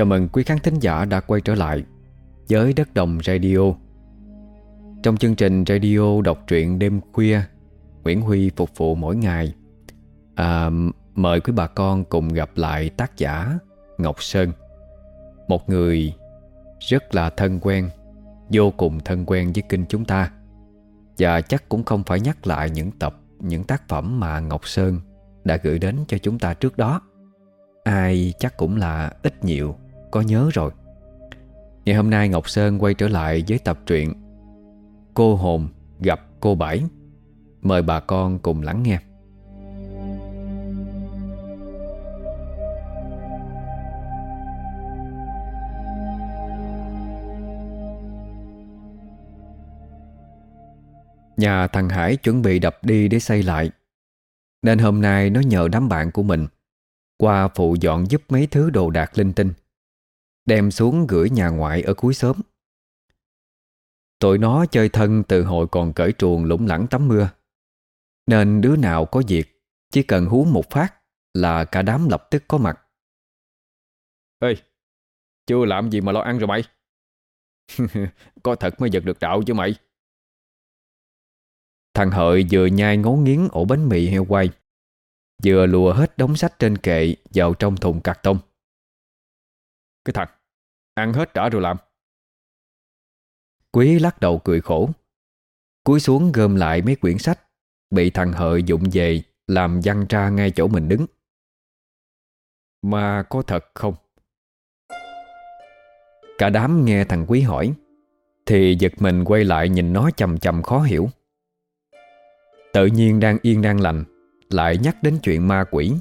Chào mừng quý khán thính giả đã quay trở lại với Đất Đồng Radio. Trong chương trình radio đọc truyện đêm khuya Nguyễn Huy phục vụ mỗi ngày. À, Mời quý bà con cùng gặp lại tác giả Ngọc Sơn Một người rất là thân quen Vô cùng thân quen với kinh chúng ta. Và chắc cũng không phải nhắc lại những tập Những tác phẩm mà Ngọc Sơn Đã gửi đến cho chúng ta trước đó. Ai chắc cũng là ít nhiều. Có nhớ rồi. Ngày hôm nay Ngọc Sơn quay trở lại với tập truyện Cô hồn gặp cô bảy Mời bà con cùng lắng nghe. Nhà thằng Hải chuẩn bị đập đi để xây lại, Nên hôm nay nó nhờ đám bạn của mình Qua phụ dọn giúp mấy thứ đồ đạc linh tinh. Đem xuống gửi nhà ngoại ở cuối xóm. Tụi nó chơi thân từ hồi còn cởi truồng lũng lẳng tắm mưa. Nên đứa nào có việc Chỉ cần hú một phát Là cả đám lập tức có mặt. Ê Chưa làm gì mà lo ăn rồi mày? Có thật mới giật được đạo chứ mày? Thằng Hợi vừa nhai ngấu nghiến ổ bánh mì heo quay Vừa lùa hết đống sách trên kệ Vào trong thùng cạc tông. Cái thằng Ăn hết trả rồi làm. Quý lắc đầu cười khổ. Cúi xuống gom lại mấy quyển sách, Bị thằng Hợi dụng về Làm văng ra ngay chỗ mình đứng. Mà có thật không? Cả đám nghe thằng Quý hỏi, Thì giật mình quay lại nhìn nó chầm chầm khó hiểu. Tự nhiên đang yên đang lành, Lại nhắc đến chuyện ma quỷ,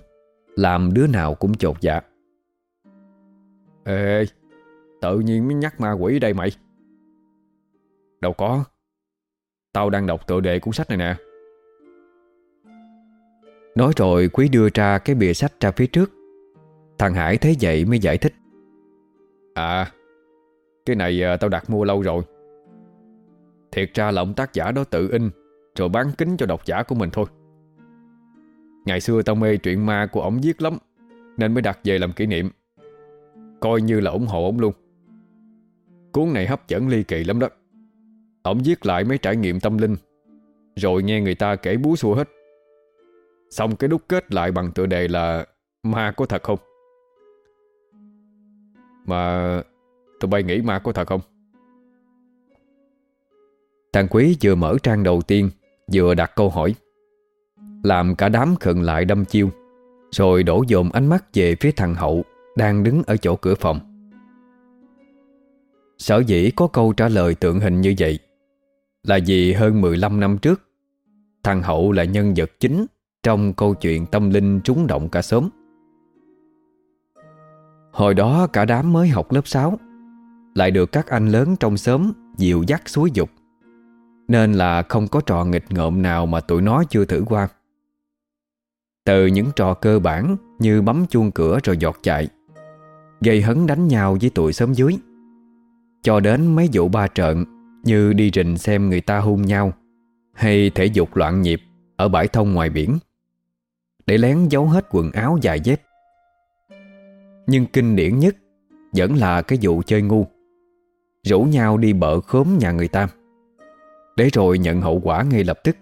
Làm đứa nào cũng chột dạ. Ê Tự nhiên mới nhắc ma quỷ đây mày. Đâu có. Tao đang đọc tựa đề cuốn sách này nè. Nói rồi, Quý đưa ra cái bìa sách ra phía trước. Thằng Hải thấy vậy mới giải thích. À Cái này à, tao đặt mua lâu rồi. Thiệt ra là ông tác giả đó tự in, Rồi bán kính cho độc giả của mình thôi. Ngày xưa tao mê truyện ma của ổng viết lắm, Nên mới đặt về làm kỷ niệm. Coi như là ủng hộ ổng luôn. Cuốn này hấp dẫn ly kỳ lắm đó. Ổng viết lại mấy trải nghiệm tâm linh, Rồi nghe người ta kể bú xua hết. Xong cái đúc kết lại bằng tựa đề là Ma có thật không? Mà Tụi bay nghĩ ma có thật không? Thằng Quý vừa mở trang đầu tiên, Vừa đặt câu hỏi. Làm cả đám khựng lại đâm chiêu, Rồi đổ dồn ánh mắt về phía thằng Hậu Đang đứng ở chỗ cửa phòng. Sở dĩ có câu trả lời tượng hình như vậy Là vì hơn 15 năm trước, Thằng Hậu là nhân vật chính Trong câu chuyện tâm linh trúng động cả xóm. Hồi đó cả đám mới học lớp 6 Lại được các anh lớn trong xóm Dìu dắt suối dục, Nên là không có trò nghịch ngợm nào Mà tụi nó chưa thử qua. Từ những trò cơ bản Như bấm chuông cửa rồi giọt chạy, Gây hấn đánh nhau với tụi xóm dưới. Cho đến mấy vụ ba trận Như đi rình xem người ta hung nhau Hay thể dục loạn nhịp Ở bãi thông ngoài biển Để lén giấu hết quần áo dài dép. Nhưng kinh điển nhất Vẫn là cái vụ chơi ngu, Rủ nhau đi bợ khóm nhà người ta. Để rồi nhận hậu quả ngay lập tức,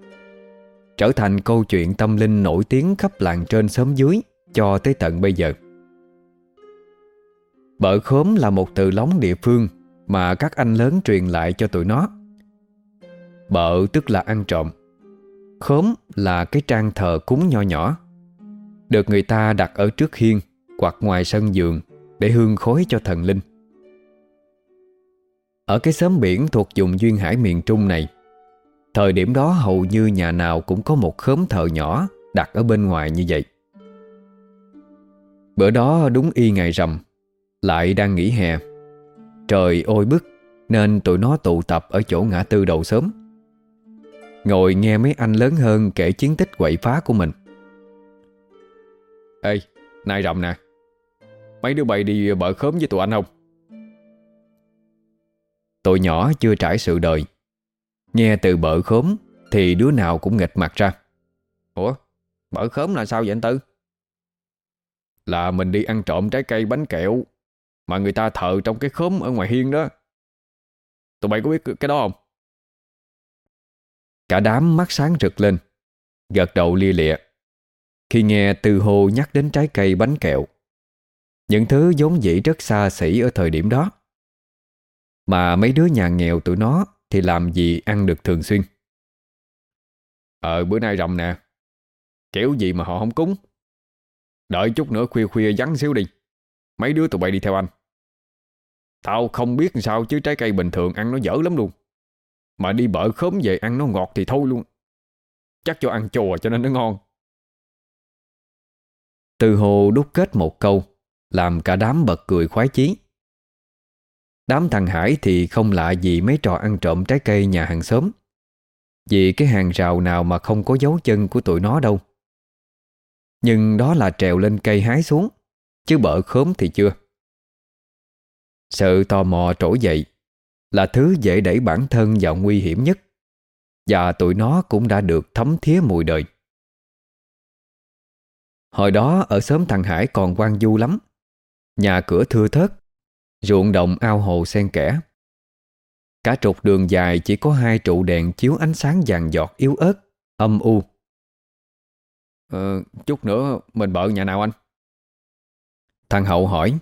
Trở thành câu chuyện tâm linh nổi tiếng khắp làng trên xóm dưới Cho tới tận bây giờ. Bợ khóm là một từ lóng địa phương mà các anh lớn truyền lại cho tụi nó. Bợ tức là ăn trộm, Khóm là cái trang thờ cúng nho nhỏ, Được người ta đặt ở trước hiên Hoặc ngoài sân giường Để hương khối cho thần linh. Ở cái xóm biển thuộc vùng Duyên Hải miền Trung này, Thời điểm đó hầu như nhà nào cũng có một khóm thờ nhỏ Đặt ở bên ngoài như vậy. Bữa đó đúng y ngày rằm, Lại đang nghỉ hè. Trời ôi bức, Nên tụi nó tụ tập ở chỗ ngã tư đầu sớm Ngồi nghe mấy anh lớn hơn kể chiến tích quậy phá của mình. Ê Nay rộng nè, Mấy đứa bay đi bờ khóm với tụi anh không? Tụi nhỏ chưa trải sự đời. Nghe từ bờ khóm Thì đứa nào cũng nghịch mặt ra. Ủa, bờ khóm là sao vậy anh Tư? Là mình đi ăn trộm trái cây bánh kẹo. Mà người ta thờ trong cái khóm ở ngoài hiên đó. Tụi bay có biết cái đó không? Cả đám mắt sáng rực lên, Gật đầu lia lịa. Khi nghe từ Hô nhắc đến trái cây bánh kẹo, Những thứ vốn dĩ rất xa xỉ ở thời điểm đó. Mà mấy đứa nhà nghèo tụi nó Thì làm gì ăn được thường xuyên? Ờ bữa nay rầm nè. Kiểu gì mà họ không cúng? Đợi chút nữa khuya khuya vắng xíu đi. Mấy đứa tụi bay đi theo anh. Tao không biết sao chứ trái cây bình thường ăn nó dở lắm luôn. Mà đi bợ khóm về ăn nó ngọt thì thôi luôn. Chắc cho ăn chùa cho nên nó ngon. Từ hồ đúc kết một câu, Làm cả đám bật cười khoái chí. Đám thằng Hải thì không lạ gì mấy trò ăn trộm trái cây nhà hàng xóm. Vì cái hàng rào nào mà không có dấu chân của tụi nó đâu. Nhưng đó là trèo lên cây hái xuống, Chứ bợ khóm thì chưa. Sự tò mò trỗi dậy Là thứ dễ đẩy bản thân vào nguy hiểm nhất Và tụi nó cũng đã được thấm thía mùi đời Hồi đó ở xóm thằng Hải còn quan du lắm Nhà cửa thưa thớt Ruộng đồng ao hồ xen kẽ Cả trục đường dài chỉ có hai trụ đèn chiếu ánh sáng vàng giọt yếu ớt, âm u. Ờ, chút nữa mình bợ nhà nào anh? Thằng Hậu hỏi.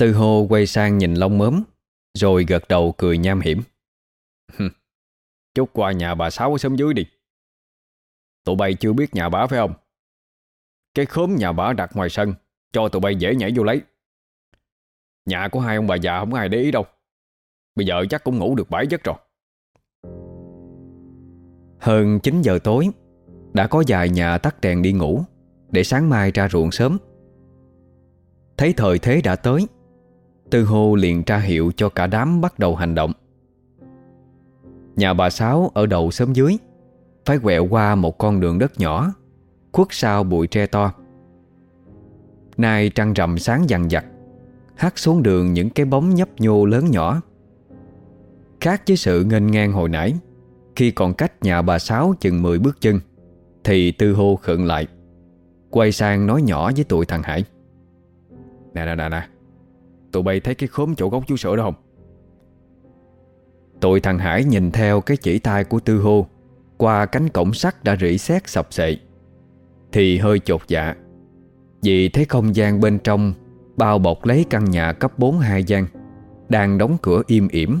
Tư hô quay sang nhìn lông mớm, rồi gật đầu cười nham hiểm. chút qua nhà bà Sáu ở xóm dưới đi. Tụi bay chưa biết nhà bà phải không? Cái khóm nhà bà đặt ngoài sân, cho tụi bay dễ nhảy vô lấy. Nhà của hai ông bà già không ai để ý đâu. Bây giờ chắc cũng ngủ được bảy giấc rồi Hơn 9 giờ tối Đã có vài nhà tắt đèn đi ngủ Để sáng mai ra ruộng sớm Thấy thời thế đã tới Tư hô liền tra hiệu cho cả đám bắt đầu hành động. Nhà bà Sáu ở đầu sớm dưới, Phải quẹo qua một con đường đất nhỏ, Khuất sau bụi tre to. Nay trăng rằm sáng dằn dặt Hắt xuống đường những cái bóng nhấp nhô lớn nhỏ. Khác với sự nghênh ngang hồi nãy, Khi còn cách nhà bà Sáu chừng 10 bước chân, Thì Tư Hô khựng lại, Quay sang nói nhỏ với tụi thằng Hải. Nè nè nè nè. Tụi bay thấy cái khóm chỗ gốc chú sữa đó không? Tụi thằng Hải nhìn theo cái chỉ tay của Tư Hô, Qua cánh cổng sắt đã rỉ sét sập sệ. Thì hơi chột dạ Vì thấy không gian bên trong Bao bọc lấy căn nhà cấp 4 hai gian, Đang đóng cửa im ỉm.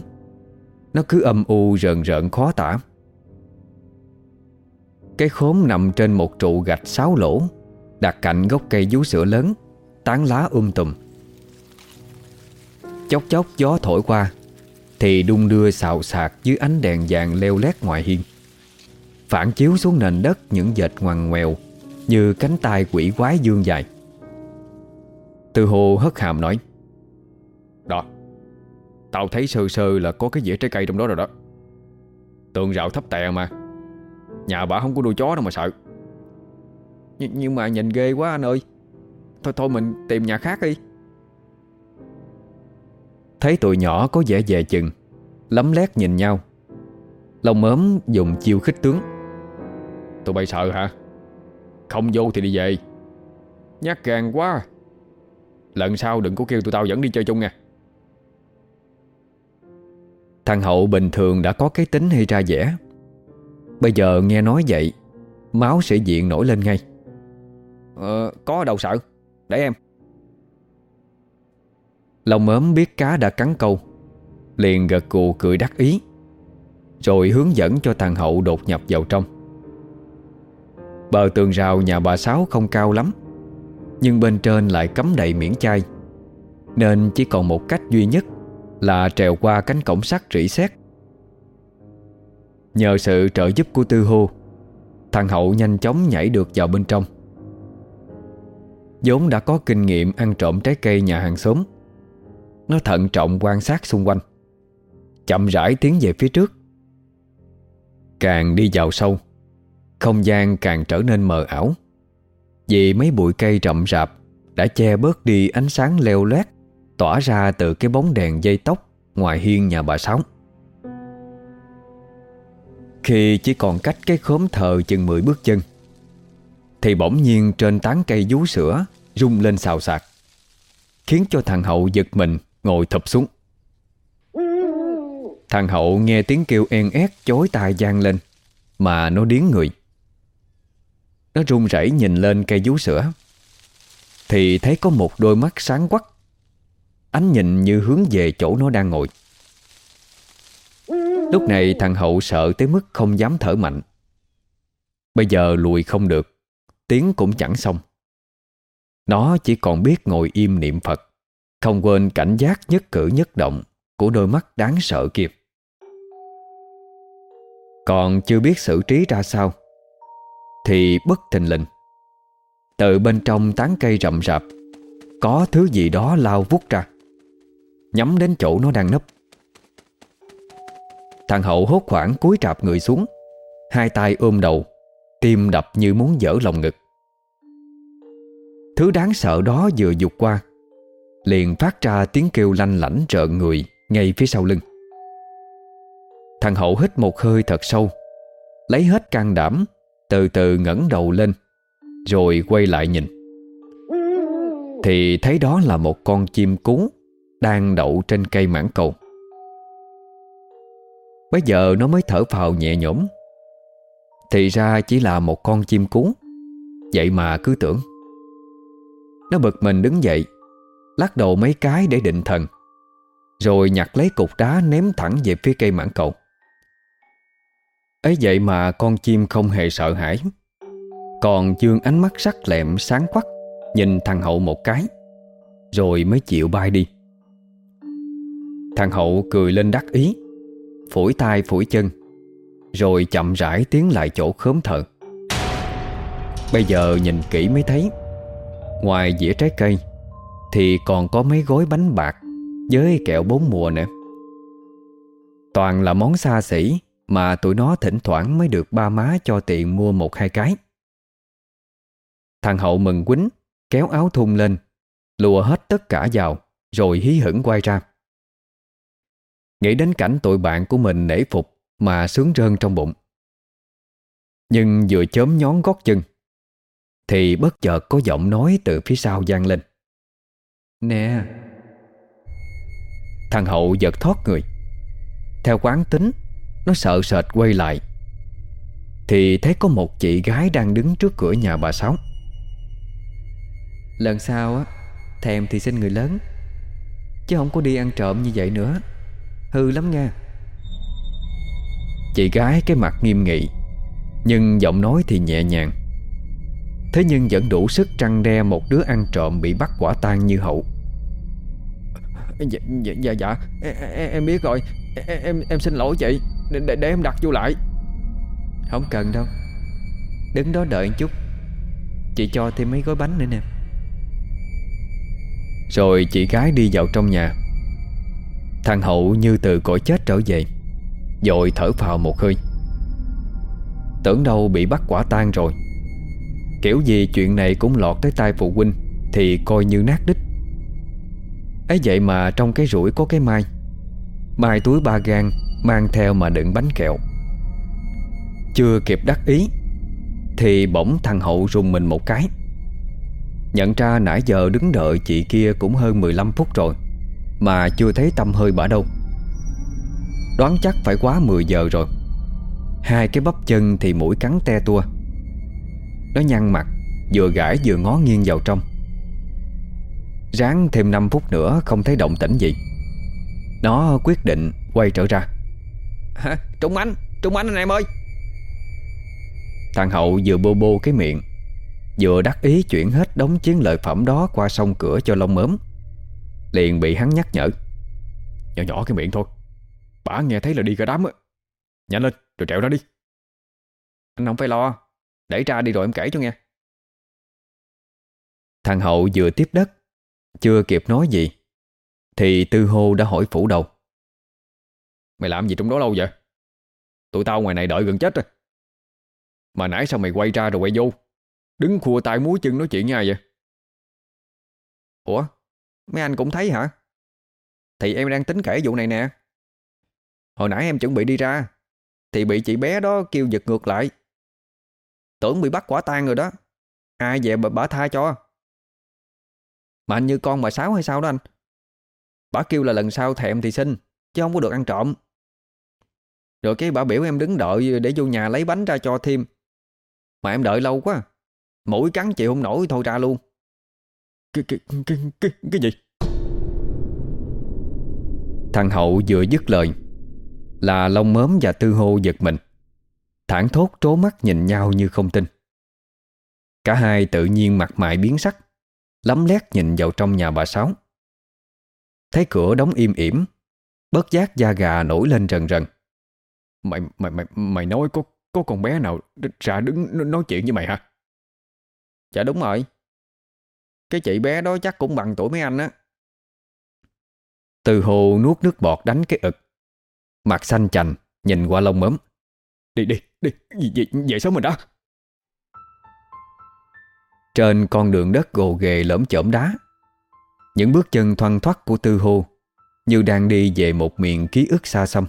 Nó cứ âm u rợn rợn khó tả. Cái khóm nằm trên một trụ gạch sáu lỗ, Đặt cạnh gốc cây vú sữa lớn, Tán lá um tùm. Chốc chốc gió thổi qua, Thì đung đưa xào xạc dưới ánh đèn vàng leo lét ngoài hiên. Phản chiếu xuống nền đất những dệt ngoằn ngoèo Như cánh tay quỷ quái dương dài. Từ hồ hất hàm nói, Đó, Tao thấy sơ sơ là có cái dĩa trái cây trong đó rồi đó. Tường rào thấp tè mà, Nhà bà không có nuôi chó đâu mà sợ. Nh, Nhưng mà nhìn ghê quá anh ơi. Thôi thôi mình tìm nhà khác đi. Thấy tụi nhỏ có vẻ về chừng Lấm lét nhìn nhau. Lòng ốm dùng chiêu khích tướng. Tụi bay sợ hả? Không vô thì đi về. Nhát gan quá. Lần sau đừng có kêu tụi tao dẫn đi chơi chung nha. Thằng Hậu bình thường đã có cái tính hay ra vẻ. Bây giờ nghe nói vậy Máu sẽ diện nổi lên ngay. Ờ, có đâu sợ. Để em Lòng ốm biết cá đã cắn câu. Liền gật cù cười đắc ý, Rồi hướng dẫn cho thằng Hậu đột nhập vào trong. Bờ tường rào nhà bà Sáu không cao lắm, Nhưng bên trên lại cấm đầy miễn chai, Nên chỉ còn một cách duy nhất là trèo qua cánh cổng sắt rỉ sét. Nhờ sự trợ giúp của Tư Hô, Thằng Hậu nhanh chóng nhảy được vào bên trong. Vốn đã có kinh nghiệm ăn trộm trái cây nhà hàng xóm nó thận trọng quan sát xung quanh. Chậm rãi tiến về phía trước. Càng đi vào sâu, Không gian càng trở nên mờ ảo, Vì mấy bụi cây rậm rạp Đã che bớt đi ánh sáng leo loét, Tỏa ra từ cái bóng đèn dây tóc Ngoài hiên nhà bà Sáu. Khi chỉ còn cách cái khóm thờ chừng 10 bước chân, Thì bỗng nhiên trên tán cây vú sữa Rung lên xào xạc, Khiến cho thằng Hậu giật mình. Ngồi thụp xuống. Thằng Hậu nghe tiếng kêu en ét Chối tai gian lên, Mà nó điếng người. Nó run rẩy nhìn lên cây vú sữa. Thì thấy có một đôi mắt sáng quắc. Ánh nhìn như hướng về chỗ nó đang ngồi. Lúc này thằng Hậu sợ tới mức không dám thở mạnh. Bây giờ lùi không được, Tiếng cũng chẳng xong. Nó chỉ còn biết ngồi im niệm Phật. Không quên cảnh giác nhất cử nhất động Của đôi mắt đáng sợ kia. Còn chưa biết xử trí ra sao, Thì bất thình lình, Từ bên trong tán cây rậm rạp, Có thứ gì đó lao vút ra, Nhắm đến chỗ nó đang nấp. Thằng Hậu hốt khoảng cúi trạp người xuống, Hai tay ôm đầu, Tim đập như muốn dở lòng ngực. Thứ đáng sợ đó vừa dục qua Liền phát ra tiếng kêu lanh lảnh rợn người Ngay phía sau lưng. Thằng Hậu hít một hơi thật sâu, Lấy hết can đảm, Từ từ ngẩng đầu lên, Rồi quay lại nhìn. Thì thấy đó là một con chim cú Đang đậu trên cây mãn cầu. Bây giờ nó mới thở phào nhẹ nhõm. Thì ra chỉ là một con chim cú, Vậy mà cứ tưởng. Nó bực mình đứng dậy Lắc đầu mấy cái để định thần. Rồi nhặt lấy cục đá ném thẳng về phía cây mãn cầu. Ấy vậy mà con chim không hề sợ hãi. Còn dương ánh mắt sắc lẹm sáng quắc, Nhìn thằng Hậu một cái, Rồi mới chịu bay đi. Thằng Hậu cười lên đắc ý, Phủi tay phủi chân, Rồi chậm rãi tiến lại chỗ khóm thợ Bây giờ nhìn kỹ mới thấy, Ngoài dĩa trái cây thì còn có mấy gói bánh bạc Với kẹo bốn mùa nữa. Toàn là món xa xỉ Mà tụi nó thỉnh thoảng mới được ba má cho tiền mua một hai cái. Thằng Hậu mừng quýnh, Kéo áo thun lên, Lùa hết tất cả vào, Rồi hí hửng quay ra. Nghĩ đến cảnh tội bạn của mình nể phục Mà sướng rơn trong bụng. Nhưng vừa chớm nhón gót chân, Thì bất chợt có giọng nói từ phía sau gian lên. Nè. Thằng Hậu giật thoát người. Theo quán tính, Nó sợ sệt quay lại. Thì thấy có một chị gái đang đứng trước cửa nhà bà Sáu. Lần sau á, Thèm thì xin người lớn, Chứ không có đi ăn trộm như vậy nữa. Hư lắm nha. Chị gái cái mặt nghiêm nghị, Nhưng giọng nói thì nhẹ nhàng. Thế nhưng vẫn đủ sức trăng đe một đứa ăn trộm bị bắt quả tang như hậu. Dạ dạ dạ, dạ. Em, em biết rồi. Em em xin lỗi chị. Để, để, em đặt vô lại. Không cần đâu. Đứng đó đợi một chút. Chị cho thêm mấy gói bánh nữa nè. Rồi chị gái đi vào trong nhà. Thằng Hậu như từ cõi chết trở về Rồi thở phào một hơi. Tưởng đâu bị bắt quả tang rồi Kiểu gì chuyện này cũng lọt tới tai phụ huynh, Thì coi như nát đích ấy vậy mà trong cái rủi có cái mai. Mai túi ba gan Mang theo mà đựng bánh kẹo. Chưa kịp đắc ý, Thì bỗng thằng Hậu rùng mình một cái. Nhận ra nãy giờ đứng đợi chị kia cũng hơn 15 phút rồi, mà chưa thấy tâm hơi bả đâu. Đoán chắc phải quá 10 giờ rồi. Hai cái bắp chân thì mũi cắn te tua. Nó nhăn mặt Vừa gãi vừa ngó nghiêng vào trong. Ráng thêm 5 phút nữa Không thấy động tĩnh gì. Nó quyết định quay trở ra. Hả? Trung Anh Trung Anh anh em ơi! Thằng Hậu vừa bô bô cái miệng Vừa đắc ý chuyển hết đống chiến lợi phẩm đó Qua sông cửa cho lông mớm Liền bị hắn nhắc nhở. Nhỏ nhỏ cái miệng thôi. Bà nghe thấy là đi cả đám á. Nhanh lên rồi trèo ra đi. Anh không phải lo để ra đi rồi em kể cho nghe. Thằng Hậu vừa tiếp đất, Chưa kịp nói gì, Thì Tư Hô đã hỏi phủ đầu. Mày làm gì trong đó lâu vậy? Tụi tao ngoài này đợi gần chết rồi. Mà nãy sao mày quay ra rồi quay vô? Đứng khua tay múa chân nói chuyện với ai vậy? Ủa, Mấy anh cũng thấy hả? Thì em đang tính kể vụ này nè. Hồi nãy em chuẩn bị đi ra, Thì bị chị bé đó kêu giật ngược lại. Tưởng bị bắt quả tang rồi đó. Ai về bà, bà tha cho? Mà anh như con bà Sáu hay sao đó anh? Bà kêu là lần sau thèm thì xin Chứ không có được ăn trộm. Rồi cái bà biểu em đứng đợi Để vô nhà lấy bánh ra cho thêm. Mà em đợi lâu quá Mũi cắn chịu không nổi thôi ra luôn. Cái, cái, cái, cái, cái gì? Thằng Hậu vừa dứt lời Là lông mớm và tư hô giật mình. Thẳng thốt trố mắt nhìn nhau như không tin. Cả hai tự nhiên mặt mày biến sắc Lắm lét nhìn vào trong nhà bà Sáu. Thấy cửa đóng im ỉm Bất giác da gà nổi lên rần rần. Mày mày mày mày nói có có con bé nào ra đứng nói chuyện với mày hả? Dạ đúng rồi. Cái chị bé đó chắc cũng bằng tuổi mấy anh á. Từ hồ nuốt nước bọt đánh cái ực. Mặt xanh chành, Nhìn qua lông mớm. Đi đi đi Về, về sớm mình đã. Trên con đường đất gồ ghề lởm chởm đá Những bước chân thoăn thoắt của Tư Hô Như đang đi về một miền ký ức xa xăm.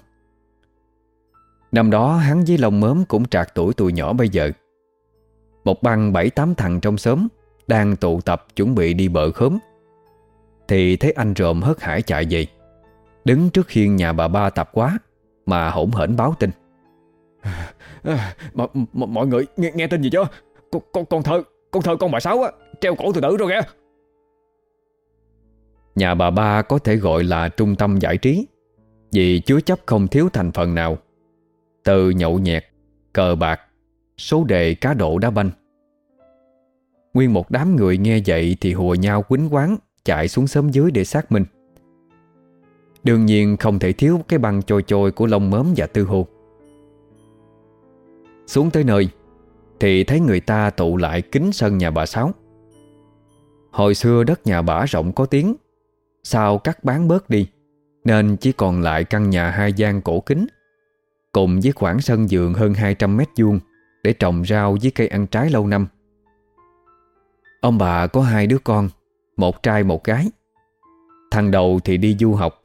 Năm đó hắn với lông mớm cũng trạc tuổi tuổi nhỏ bây giờ. Một băng bảy tám thằng trong xóm Đang tụ tập chuẩn bị đi bờ khóm. Thì thấy anh rộm hớt hải chạy về Đứng trước hiên nhà bà ba tập quá Mà hỗn hển báo tin. Ờ, mọi Mọi người nghe, nghe tin gì chưa Con, con, con thơ Con thơ con bà Sáu á Treo cổ tự tử rồi kìa. Nhà bà ba có thể gọi là trung tâm giải trí Vì chứa chấp không thiếu thành phần nào. Từ nhậu nhẹt, cờ bạc, số đề cá độ đá banh. Nguyên một đám người nghe vậy thì hùa nhau quýnh quán Chạy xuống sớm dưới để xác minh. Đương nhiên không thể thiếu cái băng trôi trôi của lông mớm và tư hụt. Xuống tới nơi, Thì thấy người ta tụ lại kính sân nhà bà Sáu. Hồi xưa đất nhà bà rộng có tiếng, Sao cắt bán bớt đi, Nên chỉ còn lại căn nhà hai gian cổ kính, Cùng với khoảng sân vườn hơn 200 mét vuông Để trồng rau với cây ăn trái lâu năm. Ông bà có hai đứa con, Một trai một gái. Thằng đầu thì đi du học,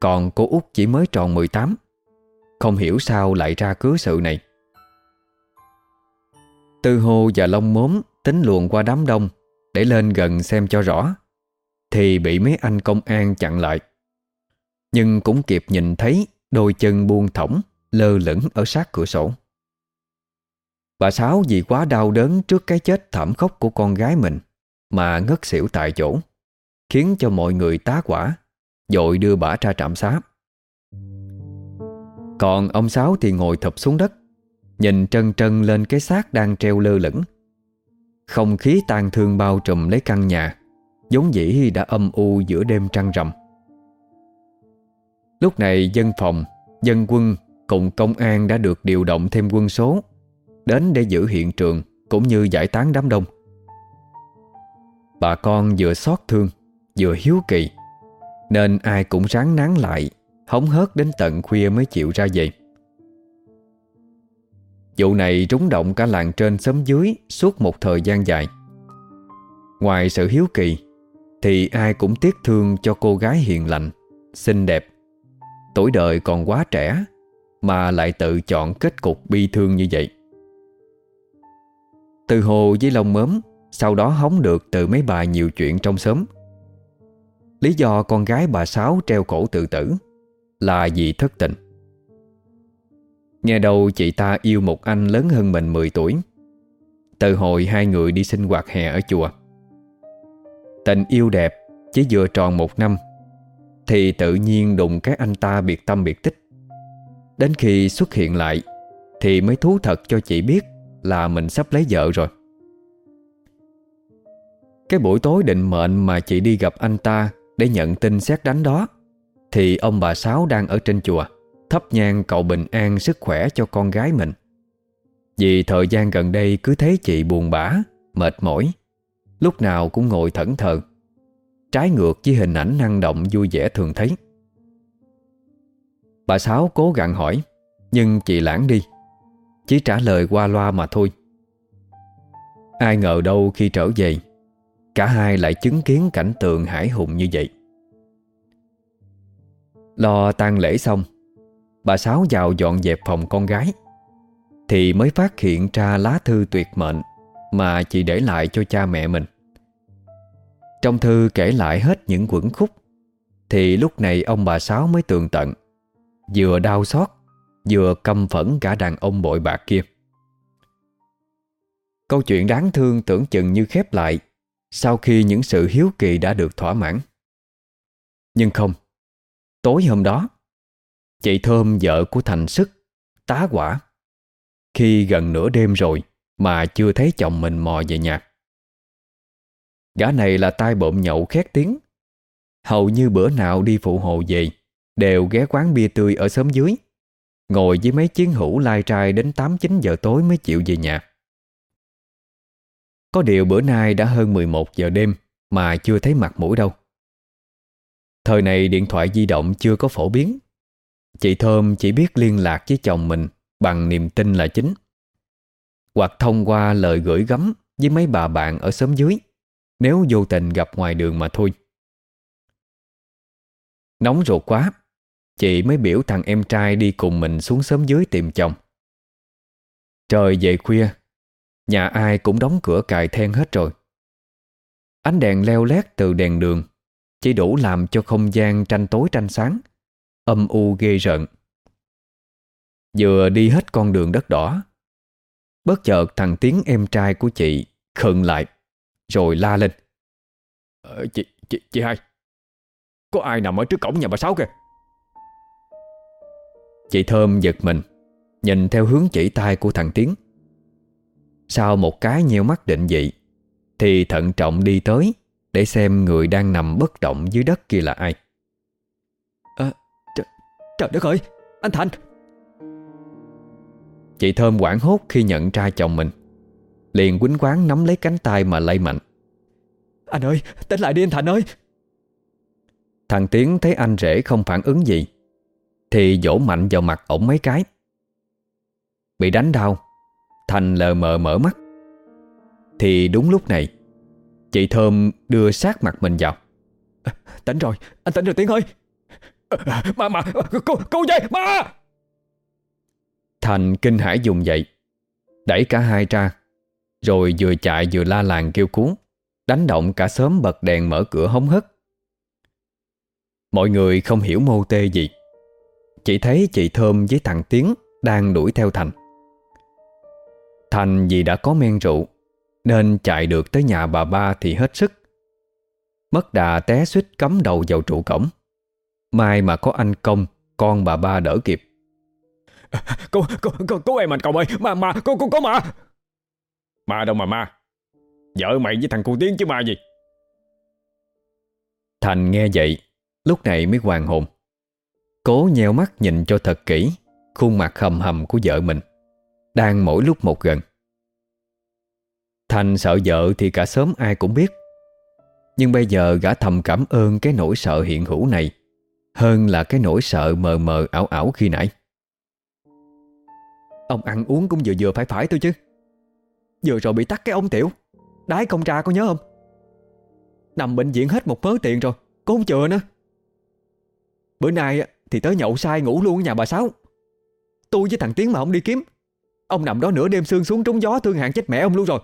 Còn cô út chỉ mới tròn 18 Không hiểu sao lại ra cứ sự này. Tư hô và lông mốm tính luồn qua đám đông Để lên gần xem cho rõ, Thì bị mấy anh công an chặn lại. Nhưng cũng kịp nhìn thấy Đôi chân buông thõng, Lơ lửng ở sát cửa sổ. Bà Sáu vì quá đau đớn Trước cái chết thảm khốc của con gái mình Mà ngất xỉu tại chỗ, Khiến cho mọi người tá quả, Dội đưa bà ra trạm xá. Còn ông Sáu thì ngồi thập xuống đất Nhìn trân trân lên cái xác đang treo lơ lửng. Không khí tàn thương bao trùm lấy căn nhà Giống dĩ đã âm u giữa đêm trăng rằm. Lúc này dân phòng, dân quân cùng công an đã được điều động thêm quân số Đến để giữ hiện trường cũng như giải tán đám đông. Bà con vừa xót thương Vừa hiếu kỳ Nên ai cũng ráng nán lại Hóng hớt đến tận khuya mới chịu ra về. Vụ này rúng động cả làng trên xóm dưới Suốt một thời gian dài. Ngoài sự hiếu kỳ, Thì ai cũng tiếc thương cho cô gái hiền lành, Xinh đẹp. Tuổi đời còn quá trẻ Mà lại tự chọn kết cục bi thương như vậy. Từ hồ với lông mớm, Sau đó hóng được từ mấy bà nhiều chuyện trong xóm. Lý do con gái bà Sáu treo cổ tự tử Là vì thất tình. Nghe đâu chị ta yêu một anh lớn hơn mình 10 tuổi. Từ hồi hai người đi sinh hoạt hè ở chùa. Tình yêu đẹp, Chỉ vừa tròn một năm, Thì tự nhiên đụng cái anh ta biệt tâm biệt tích. Đến khi xuất hiện lại, Thì mới thú thật cho chị biết Là mình sắp lấy vợ rồi. Cái buổi tối định mệnh mà chị đi gặp anh ta Để nhận tin xét đánh đó, Thì ông bà Sáu đang ở trên chùa. Thấp nhang cầu bình an sức khỏe cho con gái mình. Vì thời gian gần đây cứ thấy chị buồn bã, Mệt mỏi, Lúc nào cũng ngồi thẫn thờ. Trái ngược với hình ảnh năng động vui vẻ thường thấy. Bà Sáu cố gắng hỏi, Nhưng chị lãng đi. Chỉ trả lời qua loa mà thôi. Ai ngờ đâu khi trở về, Cả hai lại chứng kiến cảnh tượng hải hùng như vậy. Lo tang lễ xong Bà Sáu vào dọn dẹp phòng con gái, Thì mới phát hiện ra lá thư tuyệt mệnh Mà chị để lại cho cha mẹ mình. Trong thư kể lại hết những quẩn khúc, Thì lúc này ông bà Sáu mới tường tận, Vừa đau xót, Vừa căm phẫn cả đàn ông bội bạc kia. Câu chuyện đáng thương tưởng chừng như khép lại Sau khi những sự hiếu kỳ đã được thỏa mãn. Nhưng không, Tối hôm đó Chị Thơm vợ của Thành Sức. Tá quả. Khi gần nửa đêm rồi Mà chưa thấy chồng mình mò về nhà. Gã này là tai bộm nhậu khét tiếng. Hầu như bữa nào đi phụ hồ về, Đều ghé quán bia tươi ở xóm dưới. Ngồi với mấy chiến hữu lai trai đến 8-9 giờ tối mới chịu về nhà. Có điều bữa nay đã hơn 11 giờ đêm Mà chưa thấy mặt mũi đâu. Thời này điện thoại di động chưa có phổ biến. Chị Thơm chỉ biết liên lạc với chồng mình Bằng niềm tin là chính. Hoặc thông qua lời gửi gắm Với mấy bà bạn ở xóm dưới, Nếu vô tình gặp ngoài đường mà thôi. Nóng ruột quá, Chị mới biểu thằng em trai đi cùng mình xuống xóm dưới tìm chồng. Trời về khuya, Nhà ai cũng đóng cửa cài then hết rồi. Ánh đèn leo lét từ đèn đường, Chỉ đủ làm cho không gian tranh tối tranh sáng. Âm u ghê rợn. Vừa đi hết con đường đất đỏ Bất chợt thằng tiếng em trai của chị khựng lại Rồi la lên. Ờ, Chị, chị, chị hai Có ai nằm ở trước cổng nhà bà Sáu kìa? Chị Thơm giật mình Nhìn theo hướng chỉ tay của thằng Tiến. Sau một cái nhiều mắt định dị, Thì thận trọng đi tới Để xem người đang nằm bất động dưới đất kia là ai trời đất ơi Anh Thành. Chị Thơm quảng hốt khi nhận ra chồng mình. Liền quýnh quán nắm lấy cánh tay mà lay mạnh. Anh ơi tỉnh lại đi anh Thành ơi. Thằng Tiến thấy anh rể không phản ứng gì thì dỗ mạnh vào mặt ổng mấy cái. Bị đánh đau Thành lờ mờ mở mắt. Thì đúng lúc này Chị Thơm đưa sát mặt mình vào. À, Tỉnh rồi Anh tỉnh rồi Tiến ơi. Mà mà Cô, cô dậy ma! Thành kinh hãi dùng dậy Đẩy cả hai ra Rồi vừa chạy vừa la làng kêu cứu Đánh động cả sớm bật đèn mở cửa hống hất Mọi người không hiểu mô tê gì chỉ thấy chị Thơm với thằng Tiến Đang đuổi theo Thành. Thành vì đã có men rượu Nên chạy được tới nhà bà ba thì hết sức. Mất đà té suýt cắm đầu vào trụ cổng. Mai mà có anh công Con bà ba đỡ kịp. Cô, cô, cô, cô em anh cậu ơi Mà, mà, cô, cô, có mà. Ma đâu mà ma? Vợ mày với thằng cu Tiến chứ ma gì? Thành nghe vậy Lúc này mới hoàng hồn. Cố nheo mắt nhìn cho thật kỹ Khuôn mặt hầm hầm của vợ mình Đang mỗi lúc một gần. Thành sợ vợ thì cả sớm ai cũng biết. Nhưng bây giờ gã thầm cảm ơn cái nỗi sợ hiện hữu này hơn là cái nỗi sợ mờ mờ ảo ảo khi nãy. Ông ăn uống cũng vừa vừa phải phải thôi chứ. Vừa rồi bị tắt cái ống tiểu. Đái công tra có nhớ không? Nằm bệnh viện hết một mớ tiền rồi Cô không chừa nữa. Bữa nay thì tới nhậu sai ngủ luôn ở nhà bà Sáu. Tôi với thằng Tiến mà không đi kiếm. Ông nằm đó nửa đêm sương xuống trúng gió Thương hạn chết mẹ ông luôn rồi.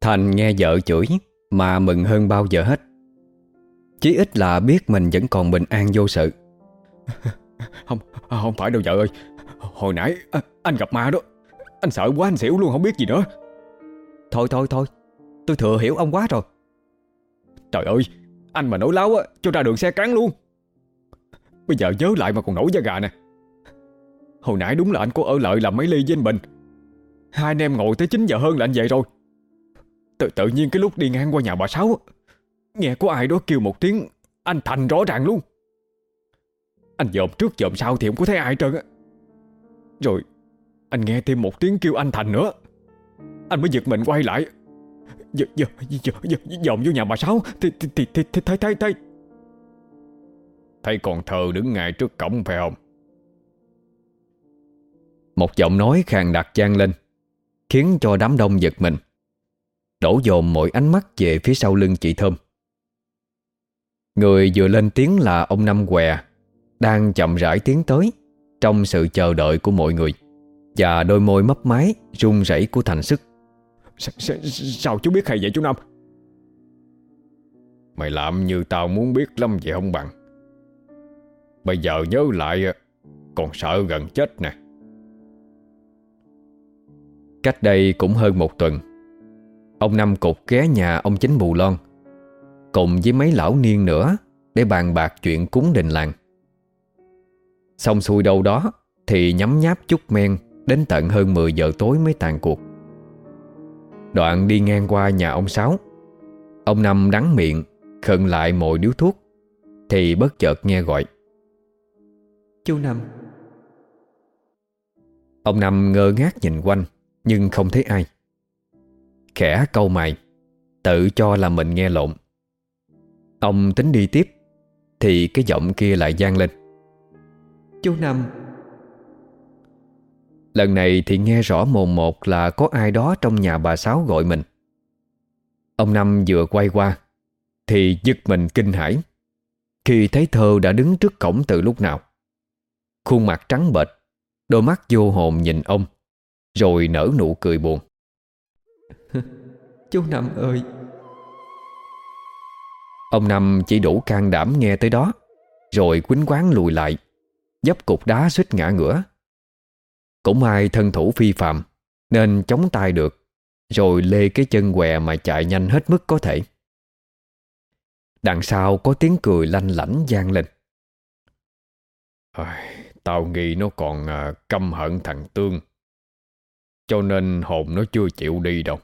Thành nghe vợ chửi Mà mừng hơn bao giờ hết. Chí ít là biết mình vẫn còn bình an vô sự. Không không phải đâu vợ ơi. Hồi nãy anh gặp ma đó. Anh sợ quá anh xỉu luôn không biết gì nữa. Thôi thôi thôi. Tôi thừa hiểu ông quá rồi. Trời ơi Anh mà nói láo á Cho ra đường xe cán luôn. Bây giờ nhớ lại mà còn nổi da gà nè. Hồi nãy đúng là anh có ở lợi làm mấy ly với anh Bình. Hai anh em ngồi tới 9 giờ hơn là anh về rồi. Tự tự nhiên cái lúc đi ngang qua nhà bà Sáu Nghe có ai đó kêu một tiếng Anh Thành rõ ràng luôn. Anh dòm trước dòm sau thì không có thấy ai trơn á. Rồi Anh nghe thêm một tiếng kêu anh Thành nữa. Anh mới giật mình quay lại. Giờ, giờ, giờ, giờ, dòm vô nhà bà Sáu Thì, thì, thì, thì, thấy, thấy, thấy. Thấy còn thờ đứng ngay trước cổng phải không? Một giọng nói khàn đặc trang lên Khiến cho đám đông giật mình. Đổ dồn mọi ánh mắt về phía sau lưng chị Thơm. Người vừa lên tiếng là ông Năm Què Đang chậm rãi tiến tới Trong sự chờ đợi của mọi người Và đôi môi mấp máy run rẩy của Thành Sức. S Sao chú biết hay vậy chú Năm? Mày làm như tao muốn biết lắm vậy không bằng. Bây giờ nhớ lại Còn sợ gần chết nè. Cách đây cũng hơn một tuần Ông Năm cục ghé nhà ông chính Bù Lon Cùng với mấy lão niên nữa Để bàn bạc chuyện cúng đình làng. Xong xuôi đâu đó Thì nhắm nháp chút men Đến tận hơn 10 giờ tối mới tàn cuộc. Đoạn đi ngang qua nhà ông Sáu. Ông Năm đắng miệng Khận lại mồi điếu thuốc Thì bất chợt nghe gọi. Chú Năm. Ông Năm ngơ ngác nhìn quanh Nhưng không thấy ai. Khẽ câu mày Tự cho là mình nghe lộn Ông tính đi tiếp Thì cái giọng kia lại gian lên. Chú Năm. Lần này thì nghe rõ mồn một là có ai đó trong nhà bà Sáu gọi mình. Ông Năm vừa quay qua Thì giật mình kinh hãi Khi thấy thơ đã đứng trước cổng từ lúc nào. Khuôn mặt trắng bệch Đôi mắt vô hồn nhìn ông Rồi nở nụ cười buồn. Chú Năm ơi Ông Năm chỉ đủ can đảm nghe tới đó Rồi quýnh quán lùi lại Dấp cục đá suýt ngã ngửa. Cũng ai thân thủ phi phạm Nên chống tay được Rồi lê cái chân què mà chạy nhanh hết mức có thể. Đằng sau có tiếng cười lanh lảnh gian lên. Tao nghĩ nó còn à, căm hận thằng Tương Cho nên hồn nó chưa chịu đi đâu.